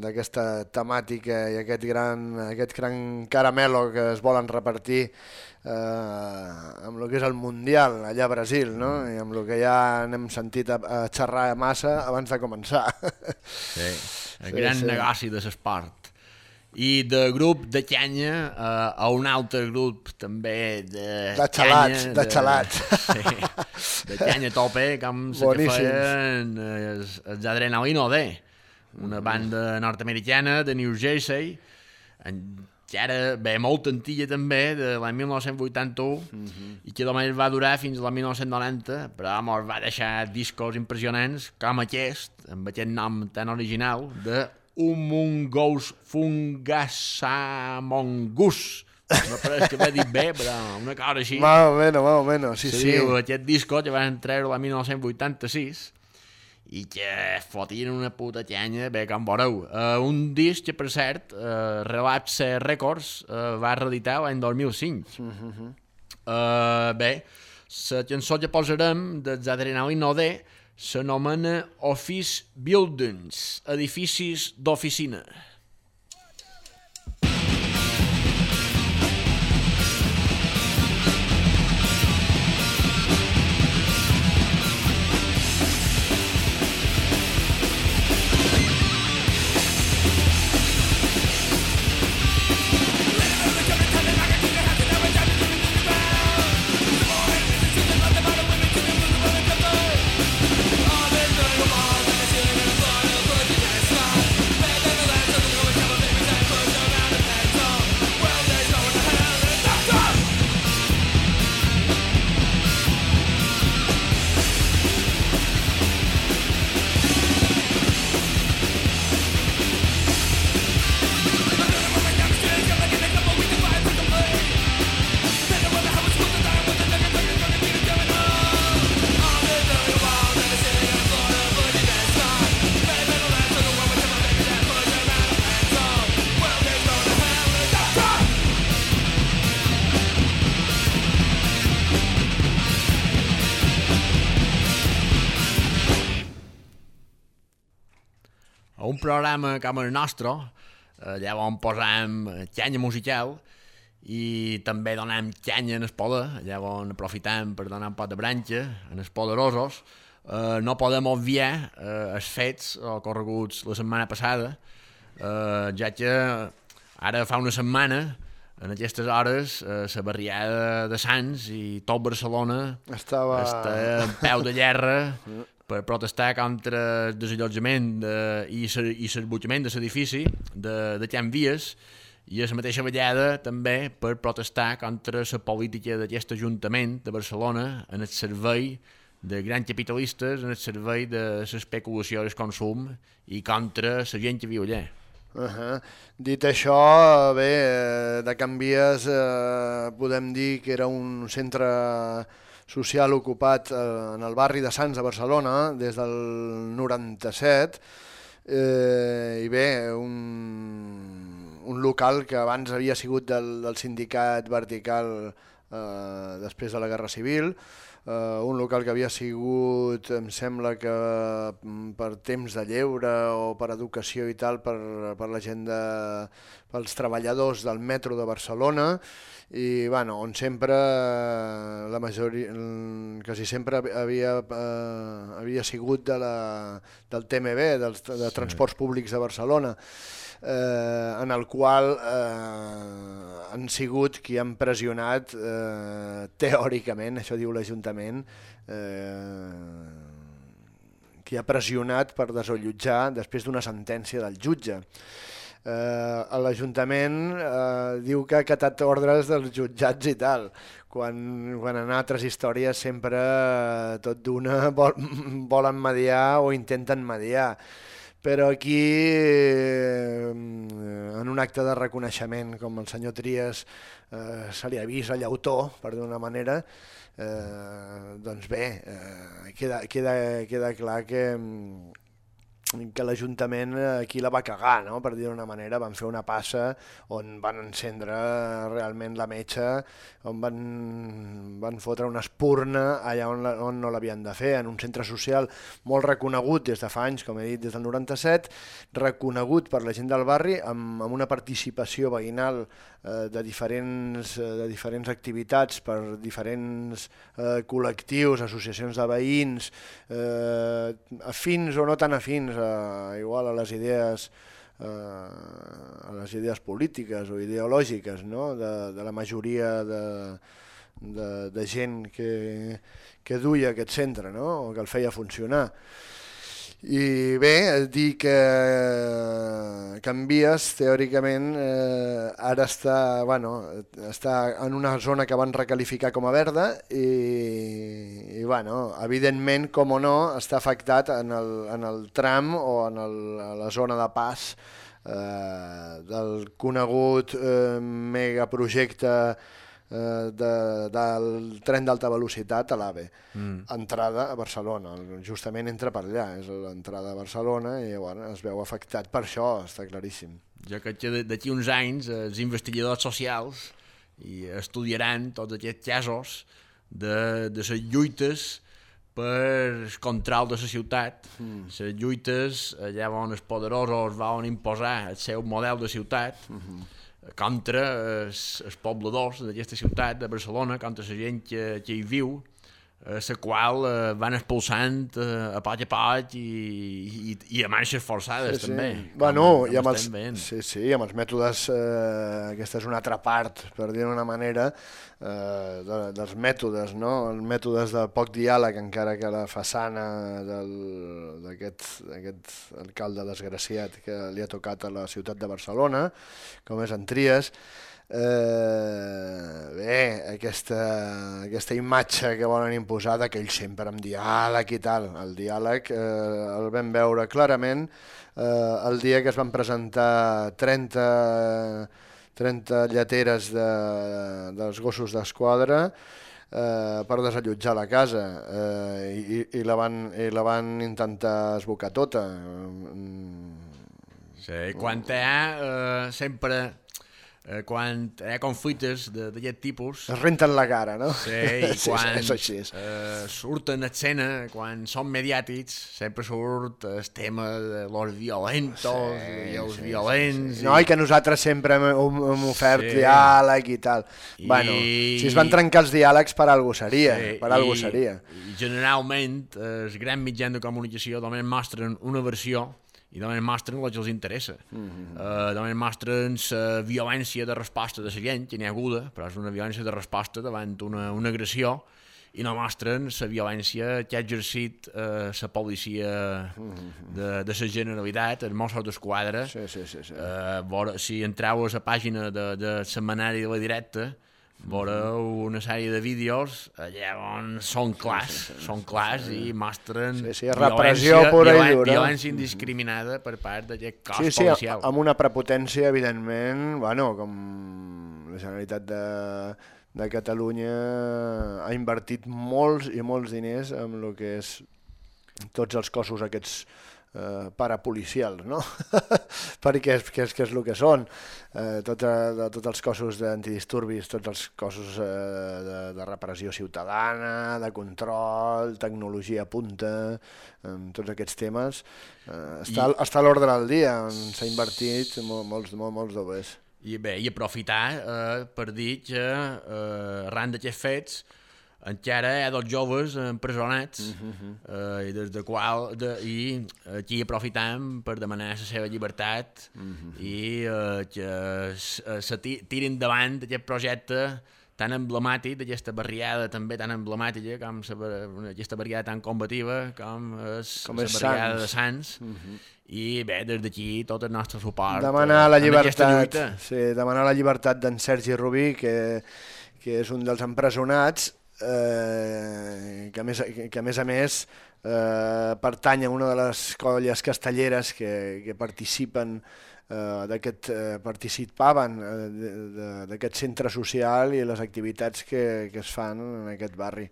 d'aquesta temàtica i aquest gran, aquest gran caramelo que es volen repartir eh, amb el que és el Mundial allà a Brasil, no? I amb el que ja n'hem sentit a, a xerrar massa abans de començar. Sí, el Sí, gran sí. negoci de l'esport. I de grup de canya eh, a un altre grup també de De xalats, canya, de xalats. Sí, de canya tope, com la que feien eh, els, els Adrenalino D, una banda nord-americana de New Jersey, en, que ara ve molt antiga també, de l'any 1981, i que només va durar fins a la 1990, però mos va deixar discos impressionants, com aquest, amb aquest nom tan original, de Humungous Fungasamongus. No pareix que m'he dit bé, però una cosa així. Más o menos, más o menos, sí, Sí, diu, aquest disco que van treure la 1986 i que fotien una puta canya, bé, com veureu. Uh, un disc que, per cert, uh, Relapse Records uh, va reeditar l'any 2005. uh, bé, la cançó que posarem dels Adrenalino D s'anomena Office Buildings, edificis d'oficina. Programa com el nostre, eh, allà on posam canya musical i també donem canya en el poder, allà on aprofitem per donar un pot de branxa en els poderosos, eh, no podem obviar eh, els fets ocorreguts la setmana passada, eh, ja que ara fa una setmana en aquestes hores, eh, la barriada de Sants i tot Barcelona Estava... en peu de guerra per protestar contra el desallotjament de, i ser- i l'esbutjament de l'edifici de, de Can Vies i a la mateixa vegada també per protestar contra la política d'aquest Ajuntament de Barcelona en el servei de grans capitalistes, en el servei de l'especulació i el consum i contra la gent que viu allà. Uh -huh. Dit això, bé, eh, de Canvies eh, podem dir que era un centre social ocupat eh, en el barri de Sants de Barcelona des del 97 eh, i bé, un, un local que abans havia sigut del, del sindicat vertical eh, després de la Guerra Civil, eh, un local que havia sigut, em sembla que mm, per temps de lleure o per educació i tal, per, per la gent de, pels treballadors del metro de Barcelona, i bueno, on sempre eh, la majoria, mm, quasi sempre havia, eh, havia sigut de la, del TMB, dels, de Transports Públics de Barcelona, eh, en el qual eh, han sigut qui han pressionat eh, teòricament, això diu l'Ajuntament, eh, qui ha pressionat per desallotjar després d'una sentència del jutge. Eh, L'Ajuntament eh, diu que ha acatat ordres dels jutjats i tal, quan, quan en altres històries sempre eh, tot d'una vol, volen mediar o intenten mediar. Però aquí, eh, en un acte de reconeixement, com el senyor Trias eh, se li ha vist a llautó, per d'una manera, eh, doncs bé, eh, queda, queda, queda clar que, que l'Ajuntament eh, aquí la va cagar, no? per dir-ho d'una manera, van fer una passa on van encendre realment la metxa, on van, van fotre una espurna allà on, la, on no l'havien de fer, en un centre social molt reconegut des de fa anys, com he dit, des del 97, reconegut per la gent del barri, amb, amb una participació veïnal eh, de, diferents, eh, de diferents activitats per diferents eh, col·lectius, associacions de veïns, eh, afins o no tan afins, eh, igual a les idees eh, a les idees polítiques o ideològiques no? de, de la majoria de, de, de gent que, que duia aquest centre no? o que el feia funcionar. I bé, dir que Canvies, teòricament, eh, ara està, bueno, està en una zona que van recalificar com a verda i, i bueno, evidentment, com o no, està afectat en el, en el tram o en el, la zona de pas eh, del conegut eh, megaprojecte eh, de, del tren d'alta velocitat a l'AVE, mm. entrada a Barcelona, justament entra per allà, és l'entrada a Barcelona i bueno, es veu afectat per això, està claríssim. Jo crec que d'aquí uns anys eh, els investigadors socials i estudiaran tots aquests casos de, de les lluites per el control de la ciutat, mm. les lluites allà on els poderosos volen imposar el seu model de ciutat, mm -hmm contra els, els pobladors d'aquesta ciutat, de Barcelona, contra la gent que, que hi viu, eh, la qual eh, van expulsant eh, a poc a poc i, i, i a marxes forçades també. Bueno, com, com i amb els, veient. sí, sí, amb els mètodes, eh, aquesta és una altra part, per dir d'una manera, eh, de, dels mètodes, no? Els mètodes de poc diàleg, encara que la façana del- d'aquest aquest alcalde desgraciat que li ha tocat a la ciutat de Barcelona, com és en Trias, eh, bé, aquesta, aquesta imatge que volen imposar de que ell sempre amb diàleg i tal, el diàleg eh, el vam veure clarament eh, el dia que es van presentar 30, 30 lleteres de, dels gossos d'esquadra eh, per desallotjar la casa eh, i, i, la van, i la van intentar esbocar tota. Sí, quan hi ha eh, sempre eh, quan hi ha conflictes de- d'aquest tipus, Es renten la cara, no? Sí, i sí, quan és així. eh, surten a escena, quan són mediàtics, sempre surt el tema de los violentos sí, i els sí, violents. No, i que nosaltres sempre hem, hem, hem ofert Sí. diàleg i tal. I- Bueno, si es van trencar els diàlegs per algú seria, Sí, per algú i- seria. I generalment eh, els grans mitjans de comunicació només mostren una versió i només mostren el que els interessa. Mm. -hmm. uh, només mostren la violència de resposta de la gent, que n'hi ha haguda, però és una violència de resposta davant una, una agressió, i no mostren la violència que ha exercit eh, la policia de, de la Generalitat, els Mossos d'Esquadra. Sí, sí, sí. sí. Eh, veure, si entreu a la pàgina de, de setmanari de la directa, veureu una sèrie de vídeos allà on són clars, són clars i mostren Sí, sí, repressió pura i violen- dura. violència indiscriminada per part d'aquest cos Sí, sí, policial. amb una prepotència, evidentment, bueno, com la Generalitat de, de Catalunya ha invertit molts i molts diners en el que és tots els cossos aquests eh, parapolicials, no? perquè és, que és, que és el que són. Eh, tot, de, tots els cossos d'antidisturbis, tots els cossos eh, de, de repressió ciutadana, de control, tecnologia punta, en tots aquests temes, eh, està, I... està a l'ordre del dia, s'ha invertit mol, molts, molts, molts dobles. I bé, i aprofitar eh, per dir que eh, arran d'aquests fets encara hi ha dos joves empresonats eh, i des de qual de, i aquí aprofitam per demanar la seva llibertat i eh, que eh, se ti- tirin davant aquest projecte tan emblemàtic d'aquesta barriada també tan emblemàtica com sa, aquesta barriada tan combativa com és Com la barriada Sants. de Sants i bé, des d'aquí tot el nostre suport Demanar eh, la llibertat, sí, demanar la llibertat d'en Sergi Rubí, que, que és un dels empresonats, eh, que, a més, que, a més a més eh, pertany a una de les colles castelleres que, que participen eh, d'aquest eh, participaven eh, d'aquest centre social i les activitats que, que es fan en aquest barri.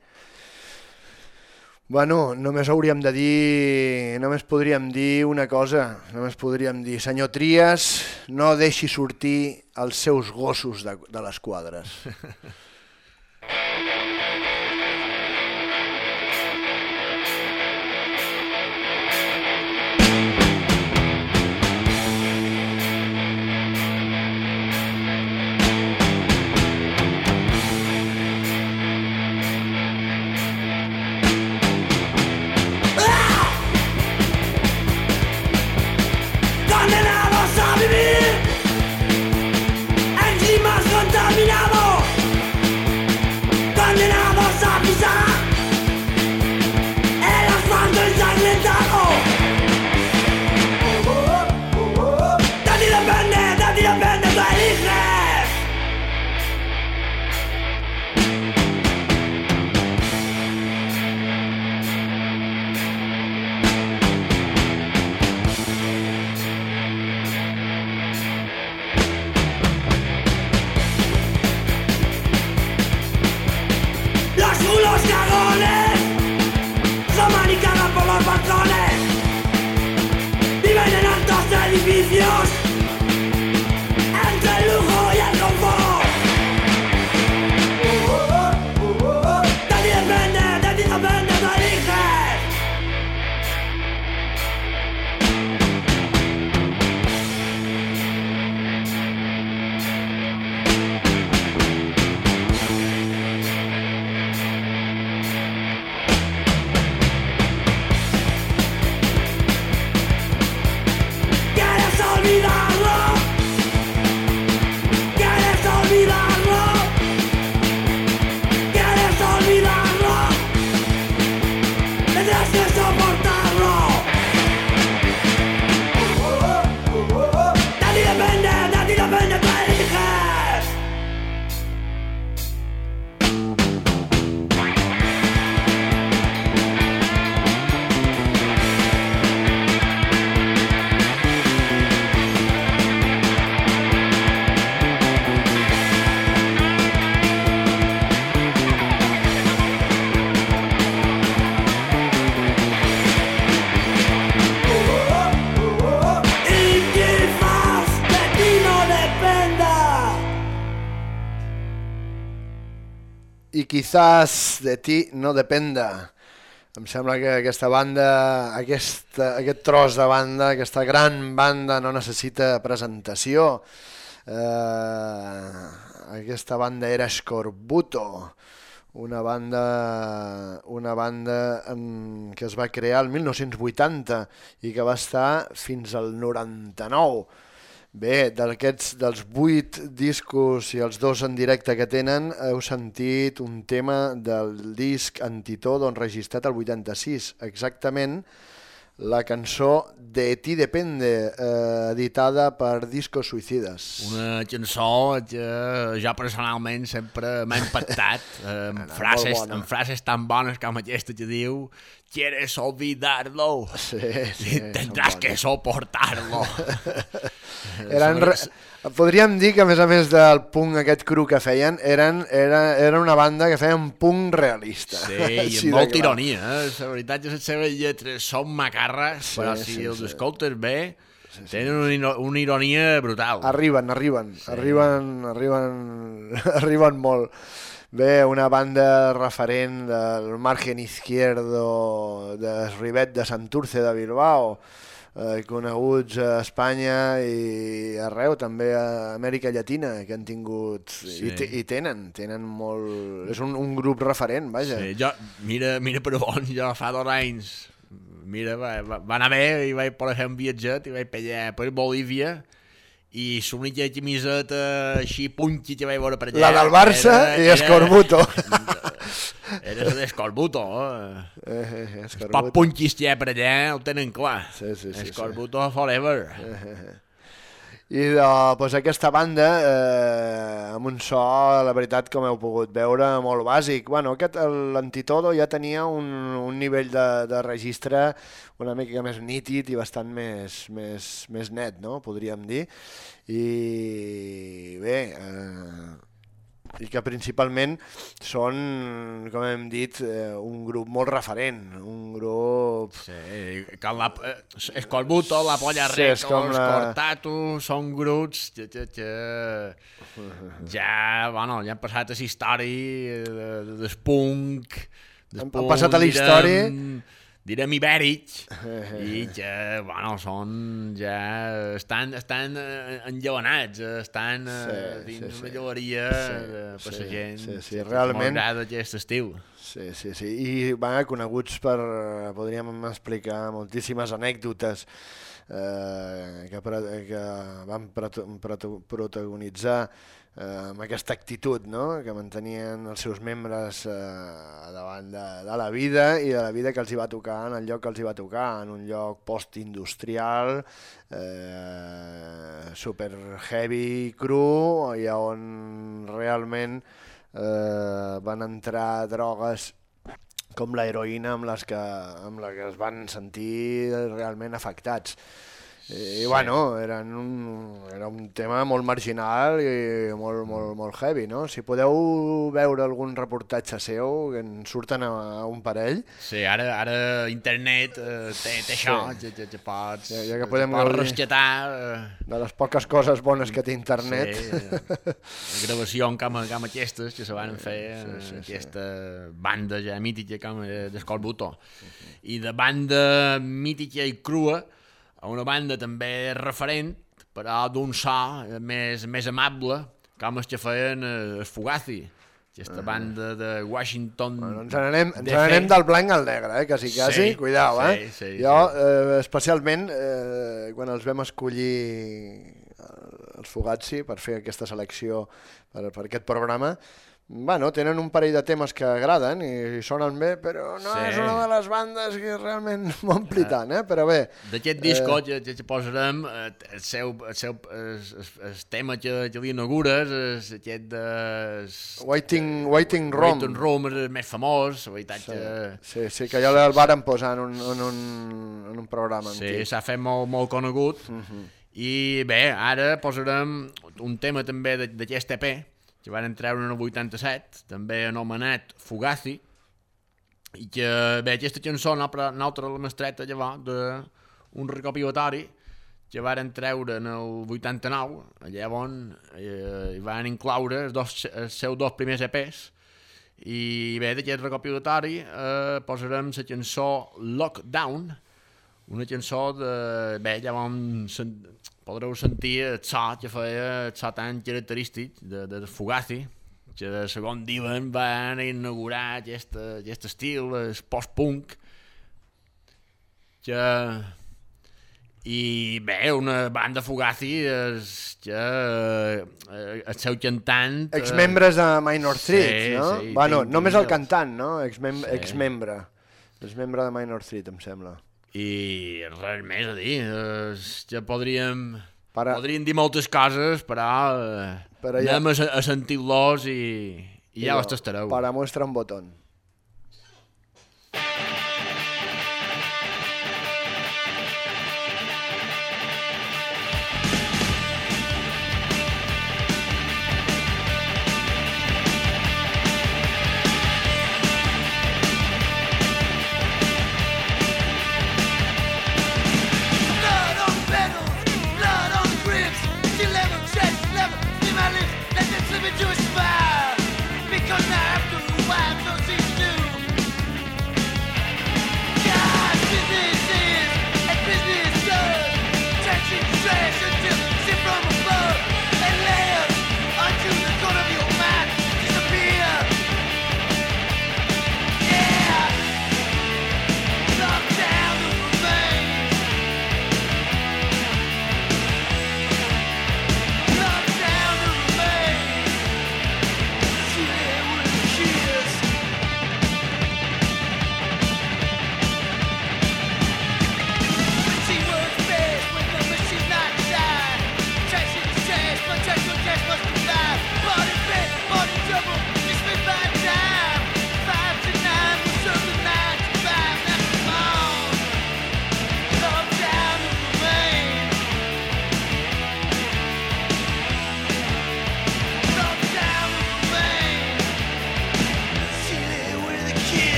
Bueno, només hauríem de dir, només podríem dir una cosa, només podríem dir, senyor Trias, no deixi sortir els seus gossos de, de les quadres. quizás de ti no dependa. Em sembla que aquesta banda, aquesta, aquest tros de banda, aquesta gran banda no necessita presentació. Eh, aquesta banda era Scorbuto, una banda, una banda que es va crear el 1980 i que va estar fins al 99. Bé, d'aquests, dels vuit discos i els dos en directe que tenen, heu sentit un tema del disc Antitodo enregistrat al 86, exactament la cançó De ti depende, eh, editada per Discos Suicides. Una cançó que jo personalment sempre m'ha impactat eh, amb, frases, molt bona. amb frases tan bones com aquesta que diu ¿Quieres olvidarlo? Sí, sí, Tendrás que soportarlo. Eren re... Podríem dir que, a més a més del punk aquest cru que feien, eren, era, era una banda que feien punk realista. Sí, i amb molta clar. ironia. Eh? La veritat és que les seves lletres són macarres, Sí, però si sí, els sí. escoltes bé, tenen una, una ironia brutal. Arriben, arriben, arriben, arriben, arriben molt. Bé, una banda referent del margen izquierdo de Rivet de Santurce de Bilbao, eh, coneguts a Espanya i arreu, també a Amèrica Llatina, que han tingut, Sí. i, i tenen, tenen molt... És un, un grup referent, vaja. Sí, jo, mira, mira per on, jo fa dos anys, mira, va, va, va anar bé i vaig, per exemple, viatjar i vaig allà, per Bolívia, i l'única camiseta així punxi que vaig veure per allà... La del Barça i Escorbuto. Era la d'Escorbuto, eh? Eh, eh, eh, Els escargot. poc punxis que hi ha per allà ho tenen clar. Sí, sí, sí, sí. Escorbuto forever. I de, pues, aquesta banda, eh, amb un so, la veritat, com heu pogut veure, molt bàsic. Bueno, aquest, l'Antitodo ja tenia un, un nivell de, de registre una mica més nítid i bastant més, més, més net, no?, podríem dir. I bé, eh, i que principalment són, com hem dit, eh, un grup molt referent, un grup... Sí, que la, eh, Escorbuto, la Polla Sí, Records, com la- Cortatu, són grups que, que, que ja, bueno, ja han passat a la història de, de, del punk, del Han- han passat a la història. direm, direm ibèric, i que, bueno, són, ja estan, estan eh, enllaonats, estan eh, Sí, dins sí, una sí. Sí, de, per sí, la gent, sí, sí, realment. m'agrada aquest estil. Sí, sí, sí. I van coneguts per, podríem explicar moltíssimes anècdotes eh, que, que van protagonitzar eh, amb aquesta actitud no? que mantenien els seus membres eh, davant de, de la vida i de la vida que els hi va tocar en el lloc que els hi va tocar, en un lloc postindustrial, eh, super heavy, cru, i on realment eh, van entrar drogues com la heroïna amb les que, amb la que es van sentir realment afectats. I, sí. bueno, eren un, era un tema molt marginal i molt, molt, molt heavy, no? Si podeu veure algun reportatge seu, que en surten a, a un parell, Sí, ara, ara internet eh, té, té això, Sí. que, que, que pots, Ja- ja que podem pots gaudir. rescatar eh, de les poques coses bones que té internet. sí, eh, gravacions com, com aquestes que se van fer sí, eh, sí, sí. aquesta banda ja mítica com eh, d'Escorbuto i de banda mítica i crua a una banda també referent però d'un so més, més amable com els que feien eh, els Fugazi aquesta banda de Washington Bueno, ens n'anem ens DC. n'anem del blanc al negre, eh? quasi, quasi, Sí, cuidao, eh? sí, sí, jo, eh, especialment, eh, quan els vam escollir eh, els Fugazzi per fer aquesta selecció per, per aquest programa, bueno, tenen un parell de temes que agraden i sonen bé, però no Sí. és una de les bandes que realment m'ompli tant, eh? Però bé, D'aquest disco que, que, que posarem, eh, el seu, el seu el, el, el tema que, que li inaugures, és aquest de... Waiting, Waiting Room. Waiting Room és el més famós, la veritat Sí, que... sí, sí, que ja el varen posar en un, en un, en un programa. Sí, s'ha fet molt, molt conegut. I bé, ara posarem un tema també d'aquest EP, que van treure en el 87, també anomenat Fugazi, i que, bé, aquesta cançó nosaltres l'hem estreta llavors d'un recopilatori que varen treure en el 89, allà on eh, hi van incloure els, dos, els seus dos primers EPs, I bé, d'aquest recopilatori eh, posarem la cançó Lockdown, una cançó de... Bé, ja vam. Podreu sentir el so que feia, el so tan característic de, de Fugazi, que segons diuen van inaugurar aquest, aquest estil, el post-punk, que... I bé, una banda Fugazi és que eh, el seu cantant... eh, Exmembres de Minor Threat, sí, no? sí, bueno, tinc- només tinc el cantant, no? Exmem Sí. Exmembre. Exmembre de Minor Threat, em sembla. I res més a dir, que podríem... Para- Podríem dir moltes coses, però, eh, Però ja- anem a, a sentir-los i, i ja els tastareu. Para muestra un botón.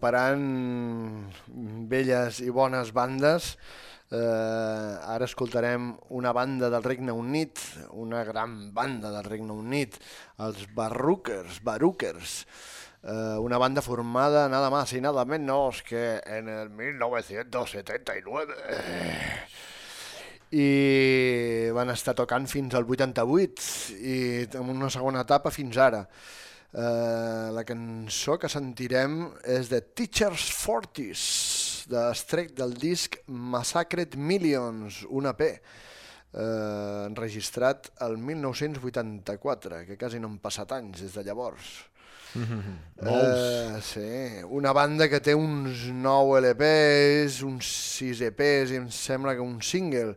Recuperant velles i bones bandes. Eh, ara escoltarem una banda del Regne Unit, una gran banda del Regne Unit, els Barrookers, Barookers. Eh, una banda formada nada más y nada menos que en el 1979 i van estar tocant fins al 88 i en una segona etapa fins ara. Uh, la cançó que sentirem és de Teachers Fortis, d'estrec del disc Massacred Millions, un EP, uh, enregistrat el 1984, que quasi no han passat anys des de llavors. Uh, sí, una banda que té uns 9 LPs, uns 6 EPs i em sembla que un single.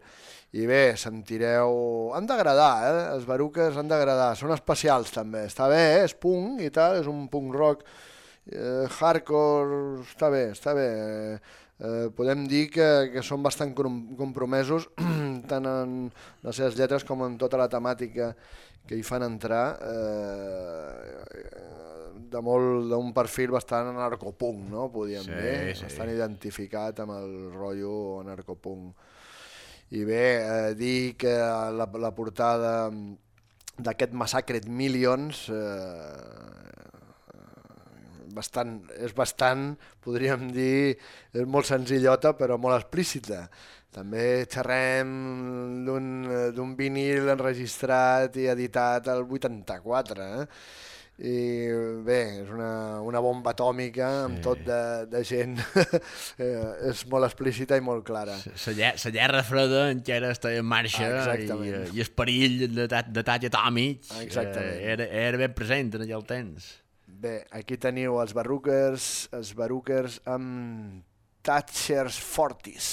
I bé, sentireu... Han d'agradar, eh? Els baruques han d'agradar. Són especials, també. Està bé, eh? És punk i tal, és un punk rock eh, hardcore... Està bé, està bé. Eh, podem dir que, que són bastant com- compromesos tant en les seves lletres com en tota la temàtica que hi fan entrar eh, de molt d'un perfil bastant anarcopunk, no? Podríem Sí, dir, sí. bastant identificat amb el rotllo anarcopunk. I bé, eh, dir que la, la portada d'aquest Massacred Millions eh, bastant, és bastant, podríem dir, és molt senzillota però molt explícita. També xerrem d'un d'un vinil enregistrat i editat al 84, eh? I bé, és una, una bomba atòmica amb tot de, de gent, eh, és molt explícita i molt clara. La guerra freda encara està en marxa Ah, i, eh, i el perill d'atac d'atac atòmic eh, era, era ben present en aquell temps. Bé, aquí teniu els Barrookers, els Barrookers amb Thatcher's Fortis.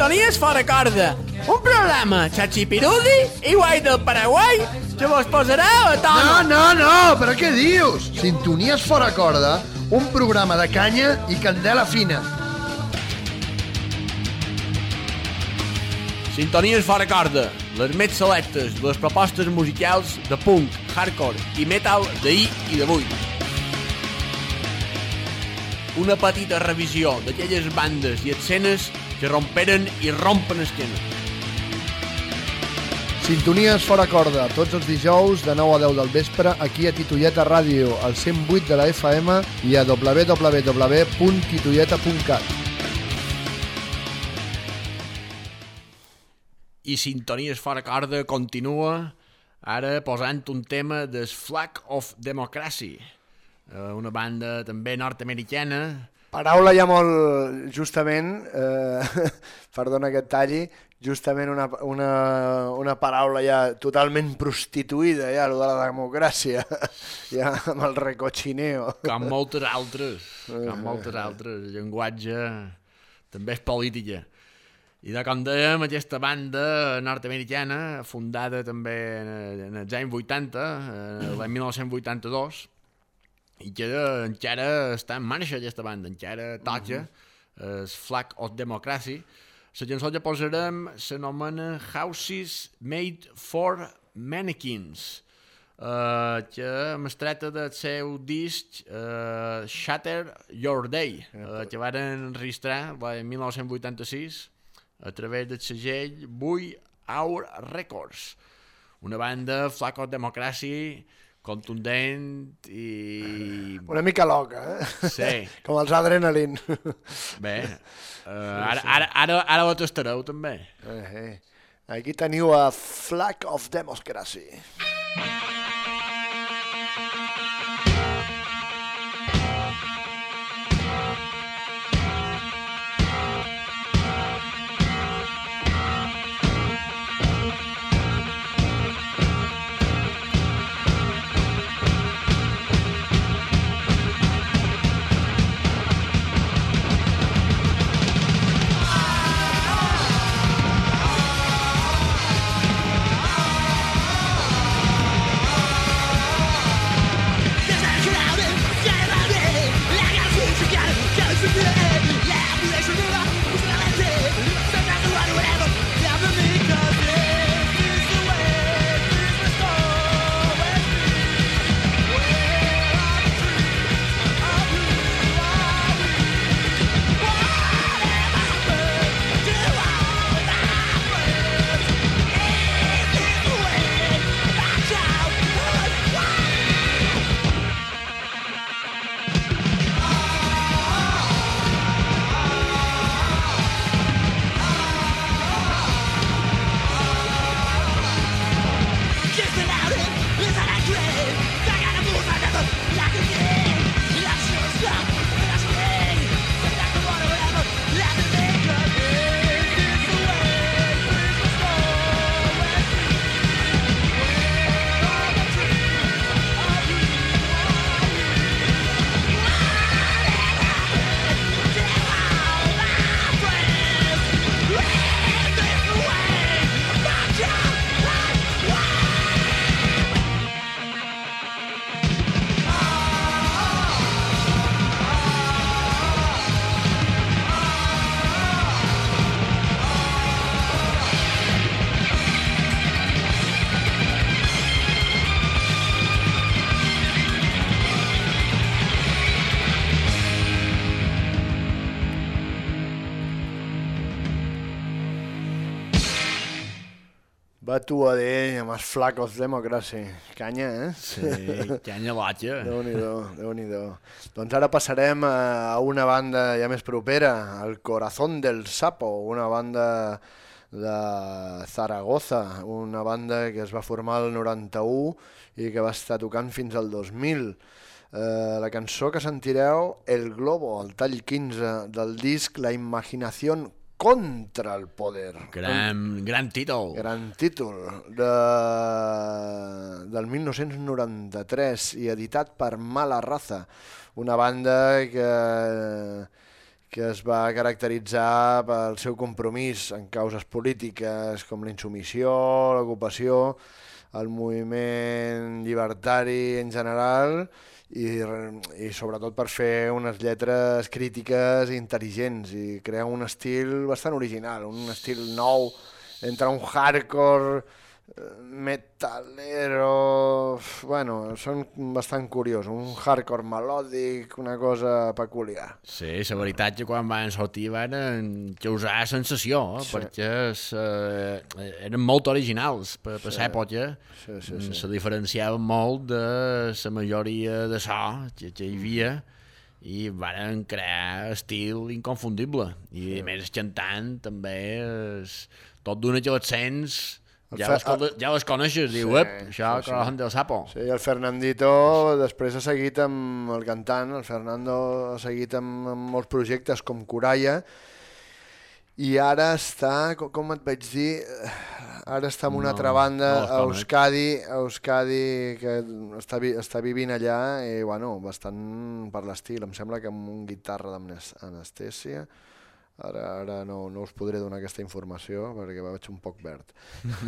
Sintonies fora corda, un programa xatxipirudi i guai del Paraguai que vos posarà a No, tono. no, no, però què dius? Sintonies fora corda, un programa de canya i candela fina. Sintonies fora corda, les més selectes de les propostes musicals de punk, hardcore i metal d'ahir i d'avui. Una petita revisió d'aquelles bandes i escenes que romperen i rompen esquena. Sintonies fora corda, tots els dijous de 9 a 10 del vespre, aquí a Titoieta Ràdio, al 108 de la FM i a www.titoieta.cat. I Sintonies fora corda continua ara posant un tema des Flag of Democracy, eh, una banda també nord-americana Paraula ja molt, justament, eh, perdona que et talli, justament una, una, una paraula ja totalment prostituïda, ja, allò de la democràcia, ja amb el recochineo. com moltes altres, com moltes altres, el llenguatge també és política. I de com dèiem, aquesta banda nord-americana, fundada també en, en els anys 80, eh, l'any 1982, i que encara està en marxa aquesta banda, encara toca, el Flag of Democracy. La cançó que posarem s'anomena Houses Made for Mannequins, uh, que es tracta del seu disc uh, Shatter Your Day, uh, que varen enregistrar l'any 1986 a través del segell Bull Hour Records. Una banda Flag of Democracy contundent i... Una mica loca, eh? Sí. Com els Adrenalin. Bé, uh, ara, ara, ara, ara ho tastareu també. Eh, eh. Aquí teniu a Flag of Democracy. Houses Va tu a dir, más flacos democracy. Canya, eh? Sí, canya lotja. Déu-n'hi-do, déu nhi déu Doncs ara passarem a una banda ja més propera, el Corazón del Sapo, una banda de Zaragoza, una banda que es va formar el 91 i que va estar tocant fins al 2000. Eh, la cançó que sentireu, El Globo, el tall 15 del disc La Imaginación contra el Poder. Gran, gran títol. Gran títol de, del 1993 i editat per Mala Raza, una banda que, que es va caracteritzar pel seu compromís en causes polítiques com la insumissió, l'ocupació, el moviment llibertari en general i, i sobretot per fer unes lletres crítiques i intel·ligents i crear un estil bastant original, un estil nou entre un hardcore metalero... Bueno, són bastant curiosos, un hardcore melòdic, una cosa peculiar. Sí, la veritat que quan van sortir van causar sensació, eh? Sí. perquè eh, eren molt originals per, per Sí. l'època. Sí, sí, sí. Se diferenciaven molt de la majoria de so que, que hi havia i van crear estil inconfundible. I a més cantant també és tot d'una que El ja les, cone- ja les coneixes, diu, Sí, ep, això sí, sí. Corazón del Sapo. Sí, el Fernandito després ha seguit amb el cantant, el Fernando ha seguit amb, amb molts projectes com Coralla i ara està, com, com et vaig dir, ara està amb una No, altra banda, no a. Euskadi, a Euskadi que està, vi- està vivint allà i bueno, bastant per l'estil, em sembla que amb un guitarra d'anestèsia, ara, ara no, no us podré donar aquesta informació perquè vaig un poc verd.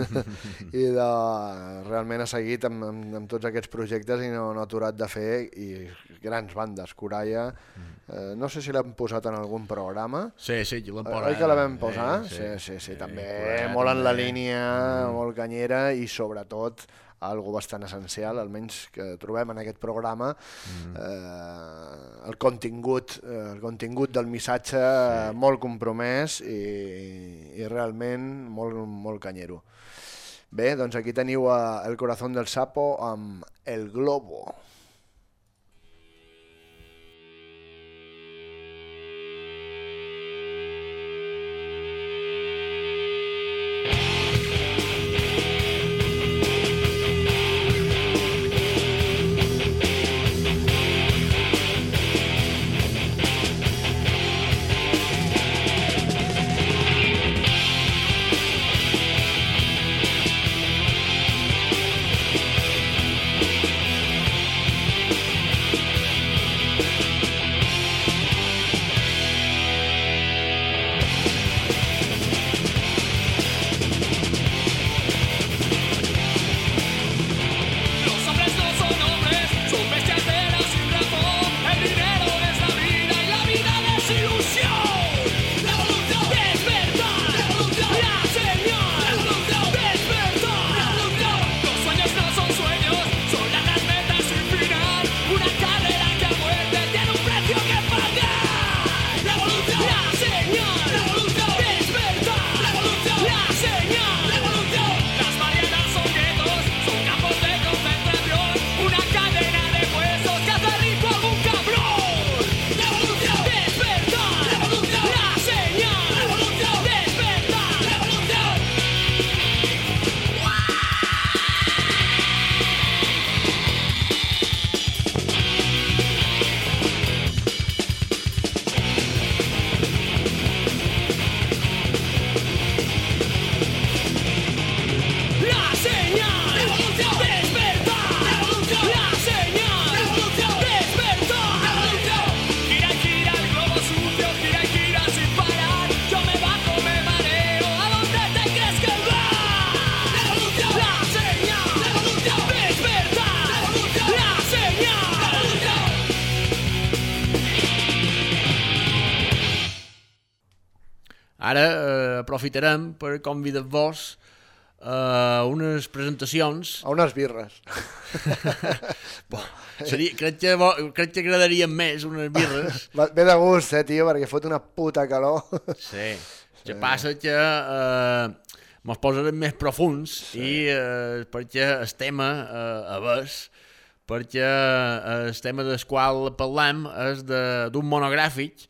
I de, realment ha seguit amb, amb, amb tots aquests projectes i no, no ha aturat de fer i grans bandes, Coralla, eh, no sé si l'han posat en algun programa, Sí, sí, l'han Eh, posat. Oi que la vam posar? Eh, Sí, sí, sí, també Coralla molt en la línia, molt canyera i sobretot algo bastant essencial, almenys que trobem en aquest programa, eh, el contingut, eh, el contingut del missatge eh, molt compromès i, i realment molt, molt canyero. Bé, doncs aquí teniu a El corazón del sapo amb El globo. Ara eh, aprofitarem per convidar-vos a unes presentacions. A unes birres. Seria, crec, que, crec que agradarien més unes birres. Ve de gust, eh, tio, perquè fot una puta calor. Sí. Que passa que eh, mos posarem més profuns sí. i eh, perquè el tema eh, a ves, perquè eh, el tema del qual parlem és de- d'un monogràfic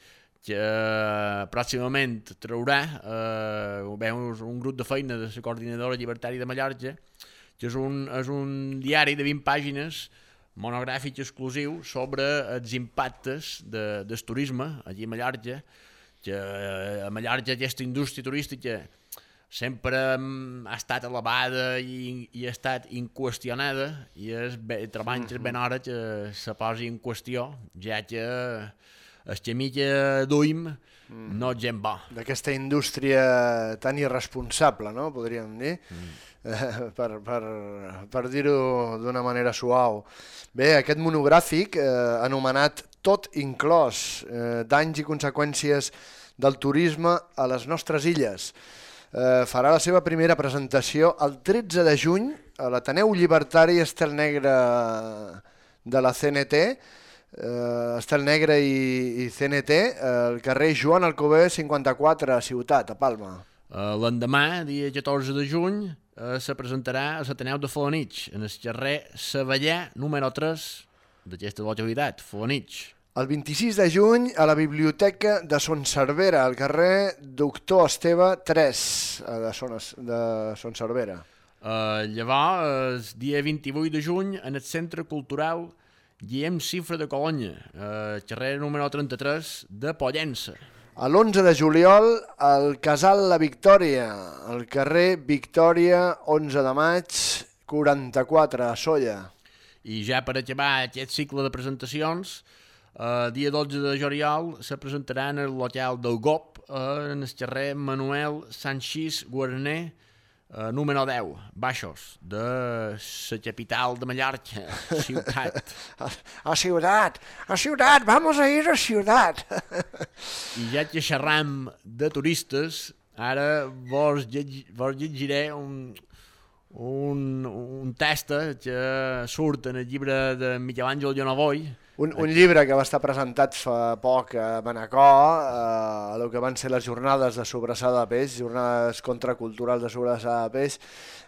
que eh, pròximament traurà eh, bé, un, un grup de feina de la coordinadora llibertària de Mallorca, que és un, és un diari de 20 pàgines monogràfic exclusiu sobre els impactes de, del turisme allí a Mallorca, que eh, a Mallorca aquesta indústria turística sempre mm, ha estat elevada i, i ha estat inqüestionada i és bé, que és ben hora que se posi en qüestió, ja que el que duim no és gent bo. d'aquesta indústria tan irresponsable, no? podríem dir, eh, per, per, per dir-ho d'una manera suau. Bé, aquest monogràfic, eh, anomenat Tot inclòs, eh, danys i conseqüències del turisme a les nostres illes, eh, farà la seva primera presentació el 13 de juny a l'Ateneu Llibertari Estel Negre de la CNT, eh, Estel Negre i, i CNT, eh, al carrer Joan Alcover 54 a Ciutat, a Palma. Uh, L'endemà, dia 14 de juny, uh, se presentarà a l'Ateneu de Folanich, en el carrer Savallà, número 3 d'aquesta localitat, Folanich. El 26 de juny a la Biblioteca de Son Cervera, al carrer Doctor Esteve 3 eh, de Son, de Son Cervera. Uh, llavors, el dia 28 de juny, en el Centre Cultural Guillem Cifra de Colonya, uh, carrer número 33 de Pollença. A l'11 de juliol, al Casal La Victòria, al carrer Victòria, 11 de maig, 44, a Solla. I ja per acabar aquest cicle de presentacions, el dia 12 de juliol se presentaran al local del GOP eh, en el carrer Manuel Sanchís Guarner, eh, número 10, Baixos, de la capital de Mallorca, ciutat. A, a Ciutat, a Ciutat, vamos a ir a Ciutat. I ja que xerram de turistes, ara vos, lleg vos llegiré un, un, un testa que surt en el llibre de Miquel Àngel Jonovoy, Un, un llibre que va estar presentat fa poc a Manacor, eh, a el que van ser les jornades de sobrassada de peix, jornades contraculturals de sobrassada de peix,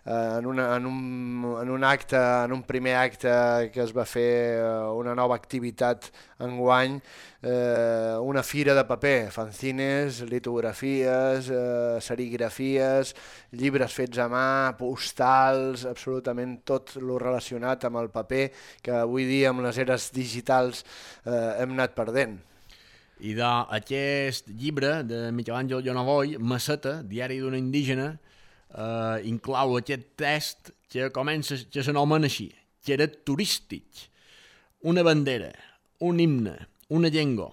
eh, en, una, en, un, en un acte, en un primer acte que es va fer eh, una nova activitat enguany, eh, una fira de paper, fanzines, litografies, eh, serigrafies, llibres fets a mà, postals, absolutament tot lo relacionat amb el paper que avui dia amb les eres digitals eh, hem anat perdent. I d'aquest llibre de Miquel Àngel Jonovoy, Masseta, diari d'una indígena, eh, inclou aquest test que comença, que s'anomena així, que era turístic. Una bandera, un himne, una llengua.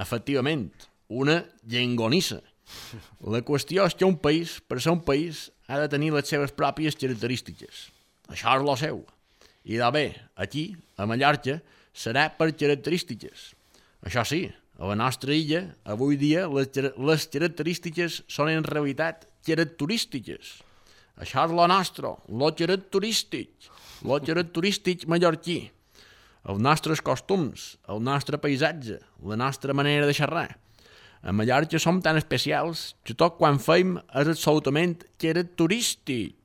Efectivament, una llengonissa. La qüestió és que un país, per ser un país, ha de tenir les seves pròpies característiques. Això és lo seu. I de bé, aquí, a Mallorca, serà per característiques. Això sí, a la nostra illa, avui dia, les, les característiques són en realitat característiques. Això és lo nostre, lo característic, lo característic mallorquí. Els nostres costums, el nostre paisatge, la nostra manera de xerrar. A Mallorca som tan especials que tot quan feim és absolutament característic.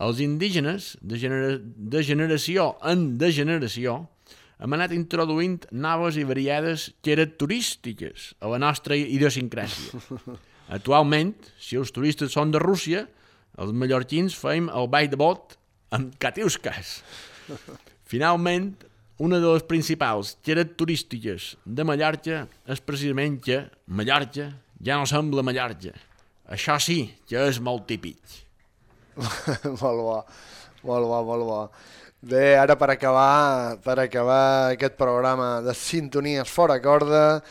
Els indígenes, de, genera de generació en de generació, hem anat introduint noves i variades característiques a la nostra idiosincràsia. Actualment, si els turistes són de Rússia, els mallorquins feim el ball de bot amb catiuscas. Finalment, una de les principals característiques de Mallorca és precisament que Mallorca ja no sembla Mallorca. Això sí que és molt típic. molt bo, molt bo, molt bo. Bé, ara per acabar, per acabar aquest programa de sintonies fora corda,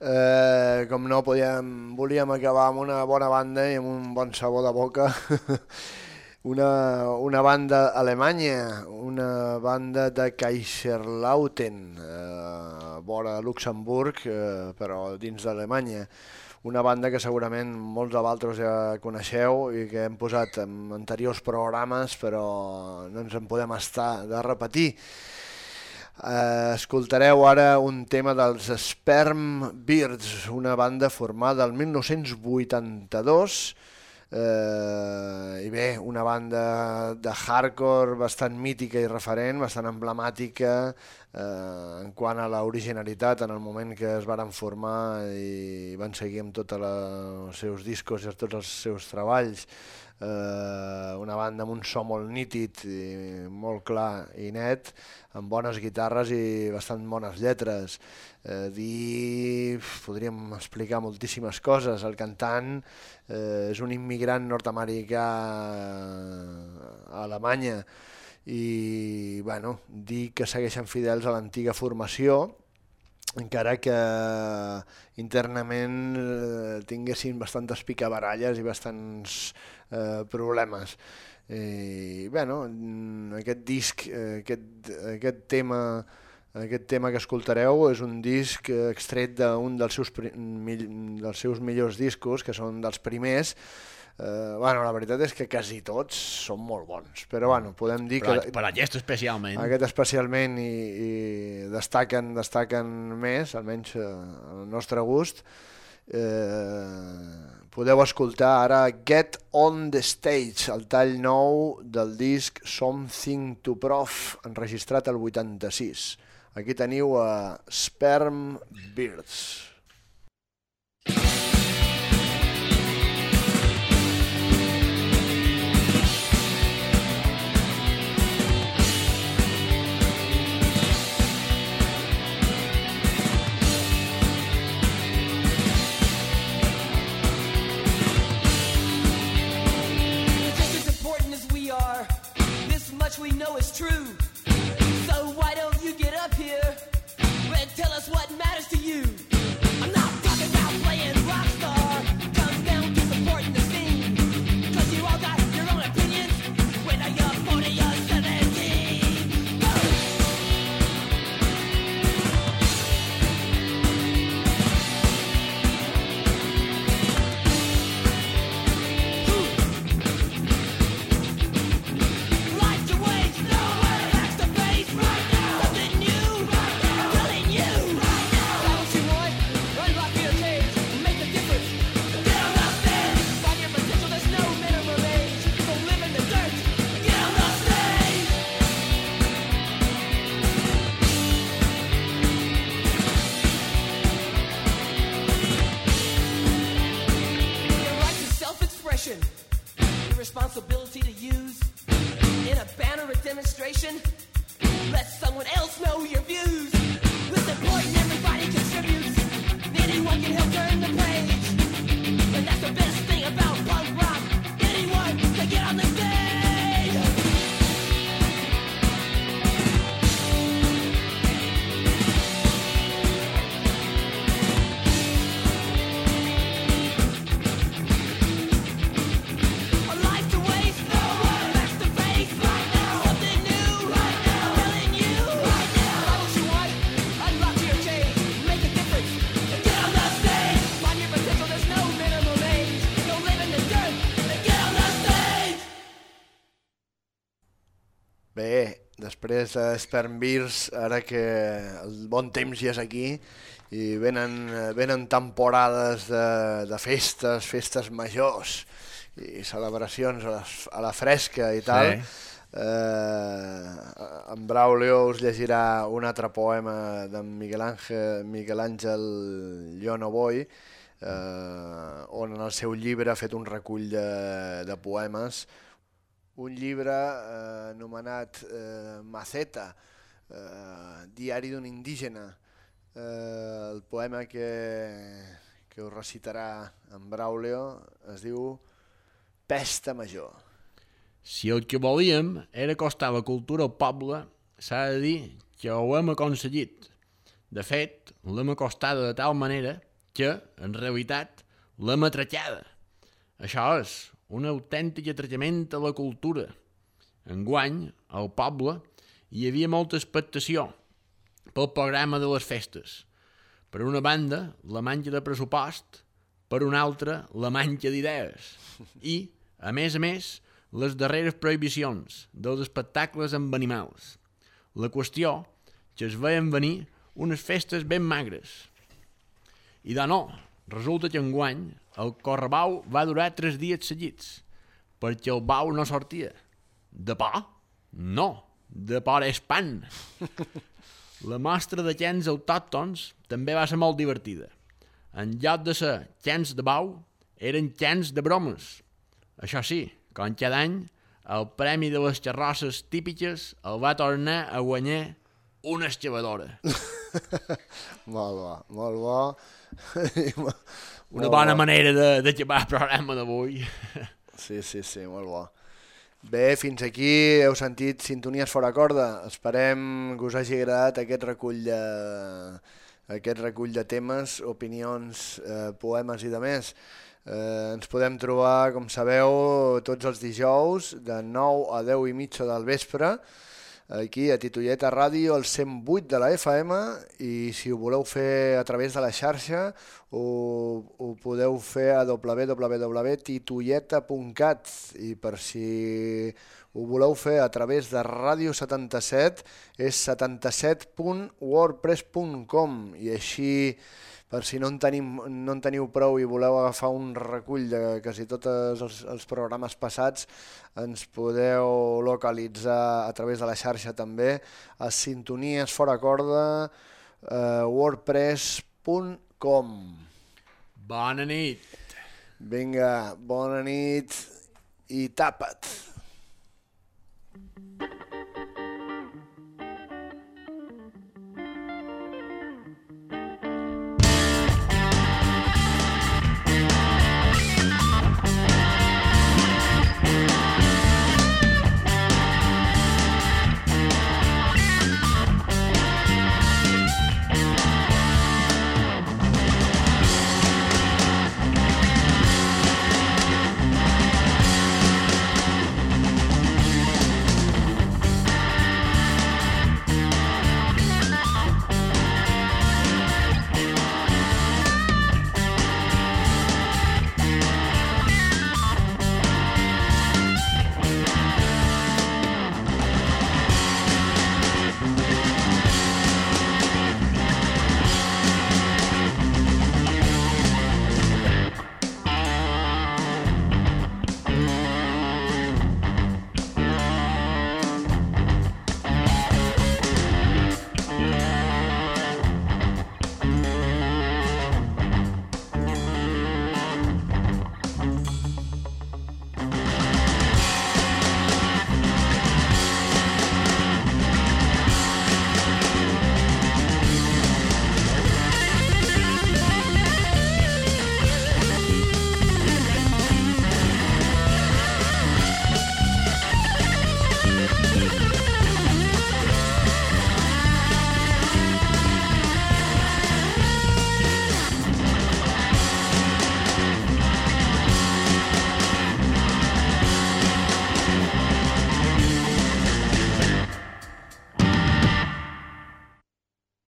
eh, com no podíem, volíem acabar amb una bona banda i amb un bon sabor de boca. una, una banda alemanya, una banda de Kaiserlauten, eh, vora Luxemburg, eh, però dins d'Alemanya una banda que segurament molts de vosaltres ja coneixeu i que hem posat en anteriors programes però no ens en podem estar de repetir. Eh, escoltareu ara un tema dels Sperm Birds, una banda formada el 1982 Eh, I bé, una banda de hardcore bastant mítica i referent, bastant emblemàtica eh, en quant a l'originalitat en el moment que es varen formar i van seguir amb tots els seus discos i tots els seus treballs. Eh, una banda amb un so molt nítid i molt clar i net, amb bones guitarres i bastant bones lletres. Eh, dir, podríem explicar moltíssimes coses. El cantant eh, és un immigrant nord-americà a Alemanya i bueno, dir que segueixen fidels a l'antiga formació encara que internament eh, tinguessin bastantes picabaralles i bastants eh, problemes. I, bueno, mm, aquest disc, eh, aquest, aquest tema aquest tema que escoltareu és un disc eh, extret d'un dels, seus, dels seus millors discos, que són dels primers. Eh, bueno, la veritat és que quasi tots són molt bons, però bueno, podem dir Per, que... per aquest especialment. Aquest especialment i, i destaquen, destaquen més, almenys eh, al nostre gust. Eh, podeu escoltar ara Get on the Stage, el tall nou del disc Something to Prof, enregistrat el 86. Aquí teniu a Sperm Birds. We know is true. Responsibility to use in a banner or demonstration. Let someone else know your views. Després de Sperm Beers, ara que el bon temps ja és aquí i venen, venen temporades de, de festes, festes majors i celebracions a, les, a la fresca i tal, Sí. eh, en Braulio us llegirà un altre poema d'en Miguel Àngel, Miguel Àngel Llono Boy, eh, on en el seu llibre ha fet un recull de, de poemes un llibre eh, anomenat eh, Maceta, eh, Diari d'un indígena. Eh, el poema que, que us recitarà en Braulio es diu Pesta Major. Si el que volíem era acostar la cultura al poble, s'ha de dir que ho hem aconseguit. De fet, l'hem acostada de tal manera que, en realitat, l'hem atratjada. Això és un autèntic atracament a la cultura. Enguany, al poble, hi havia molta expectació pel programa de les festes. Per una banda, la manca de pressupost, per una altra, la manca d'idees. I, a més a més, les darreres prohibicions dels espectacles amb animals. La qüestió que es veien venir unes festes ben magres. I de no, resulta que enguany el correbau va durar tres dies seguits, perquè el bau no sortia. De pa? No, de por espant. La mostra de cans autòctons també va ser molt divertida. En lloc de ser cans de bau, eren cans de bromes. Això sí, com cada any, el premi de les xarrosses típiques el va tornar a guanyar una excavadora. Molt bo, molt bo. Una Molt bona bo. manera de- d'acabar el programa d'avui. Sí, sí, sí, molt bo. Bé, fins aquí heu sentit Sintonies fora corda. Esperem que us hagi agradat aquest recull de, aquest recull de temes, opinions, eh, poemes i de més. Eh, ens podem trobar, com sabeu, tots els dijous de 9 a 10 i mitja del vespre aquí a Titoieta Ràdio, al 108 de la FM i si ho voleu fer a través de la xarxa ho, ho podeu fer a www.titoieta.cat i per si ho voleu fer a través de Ràdio 77 és 77.wordpress.com i així per si no en, tenim, no en teniu prou i voleu agafar un recull de quasi tots els, els programes passats, ens podeu localitzar a través de la xarxa també a sintonies fora corda eh, wordpress.com Bona nit. Vinga, bona nit i tapa't!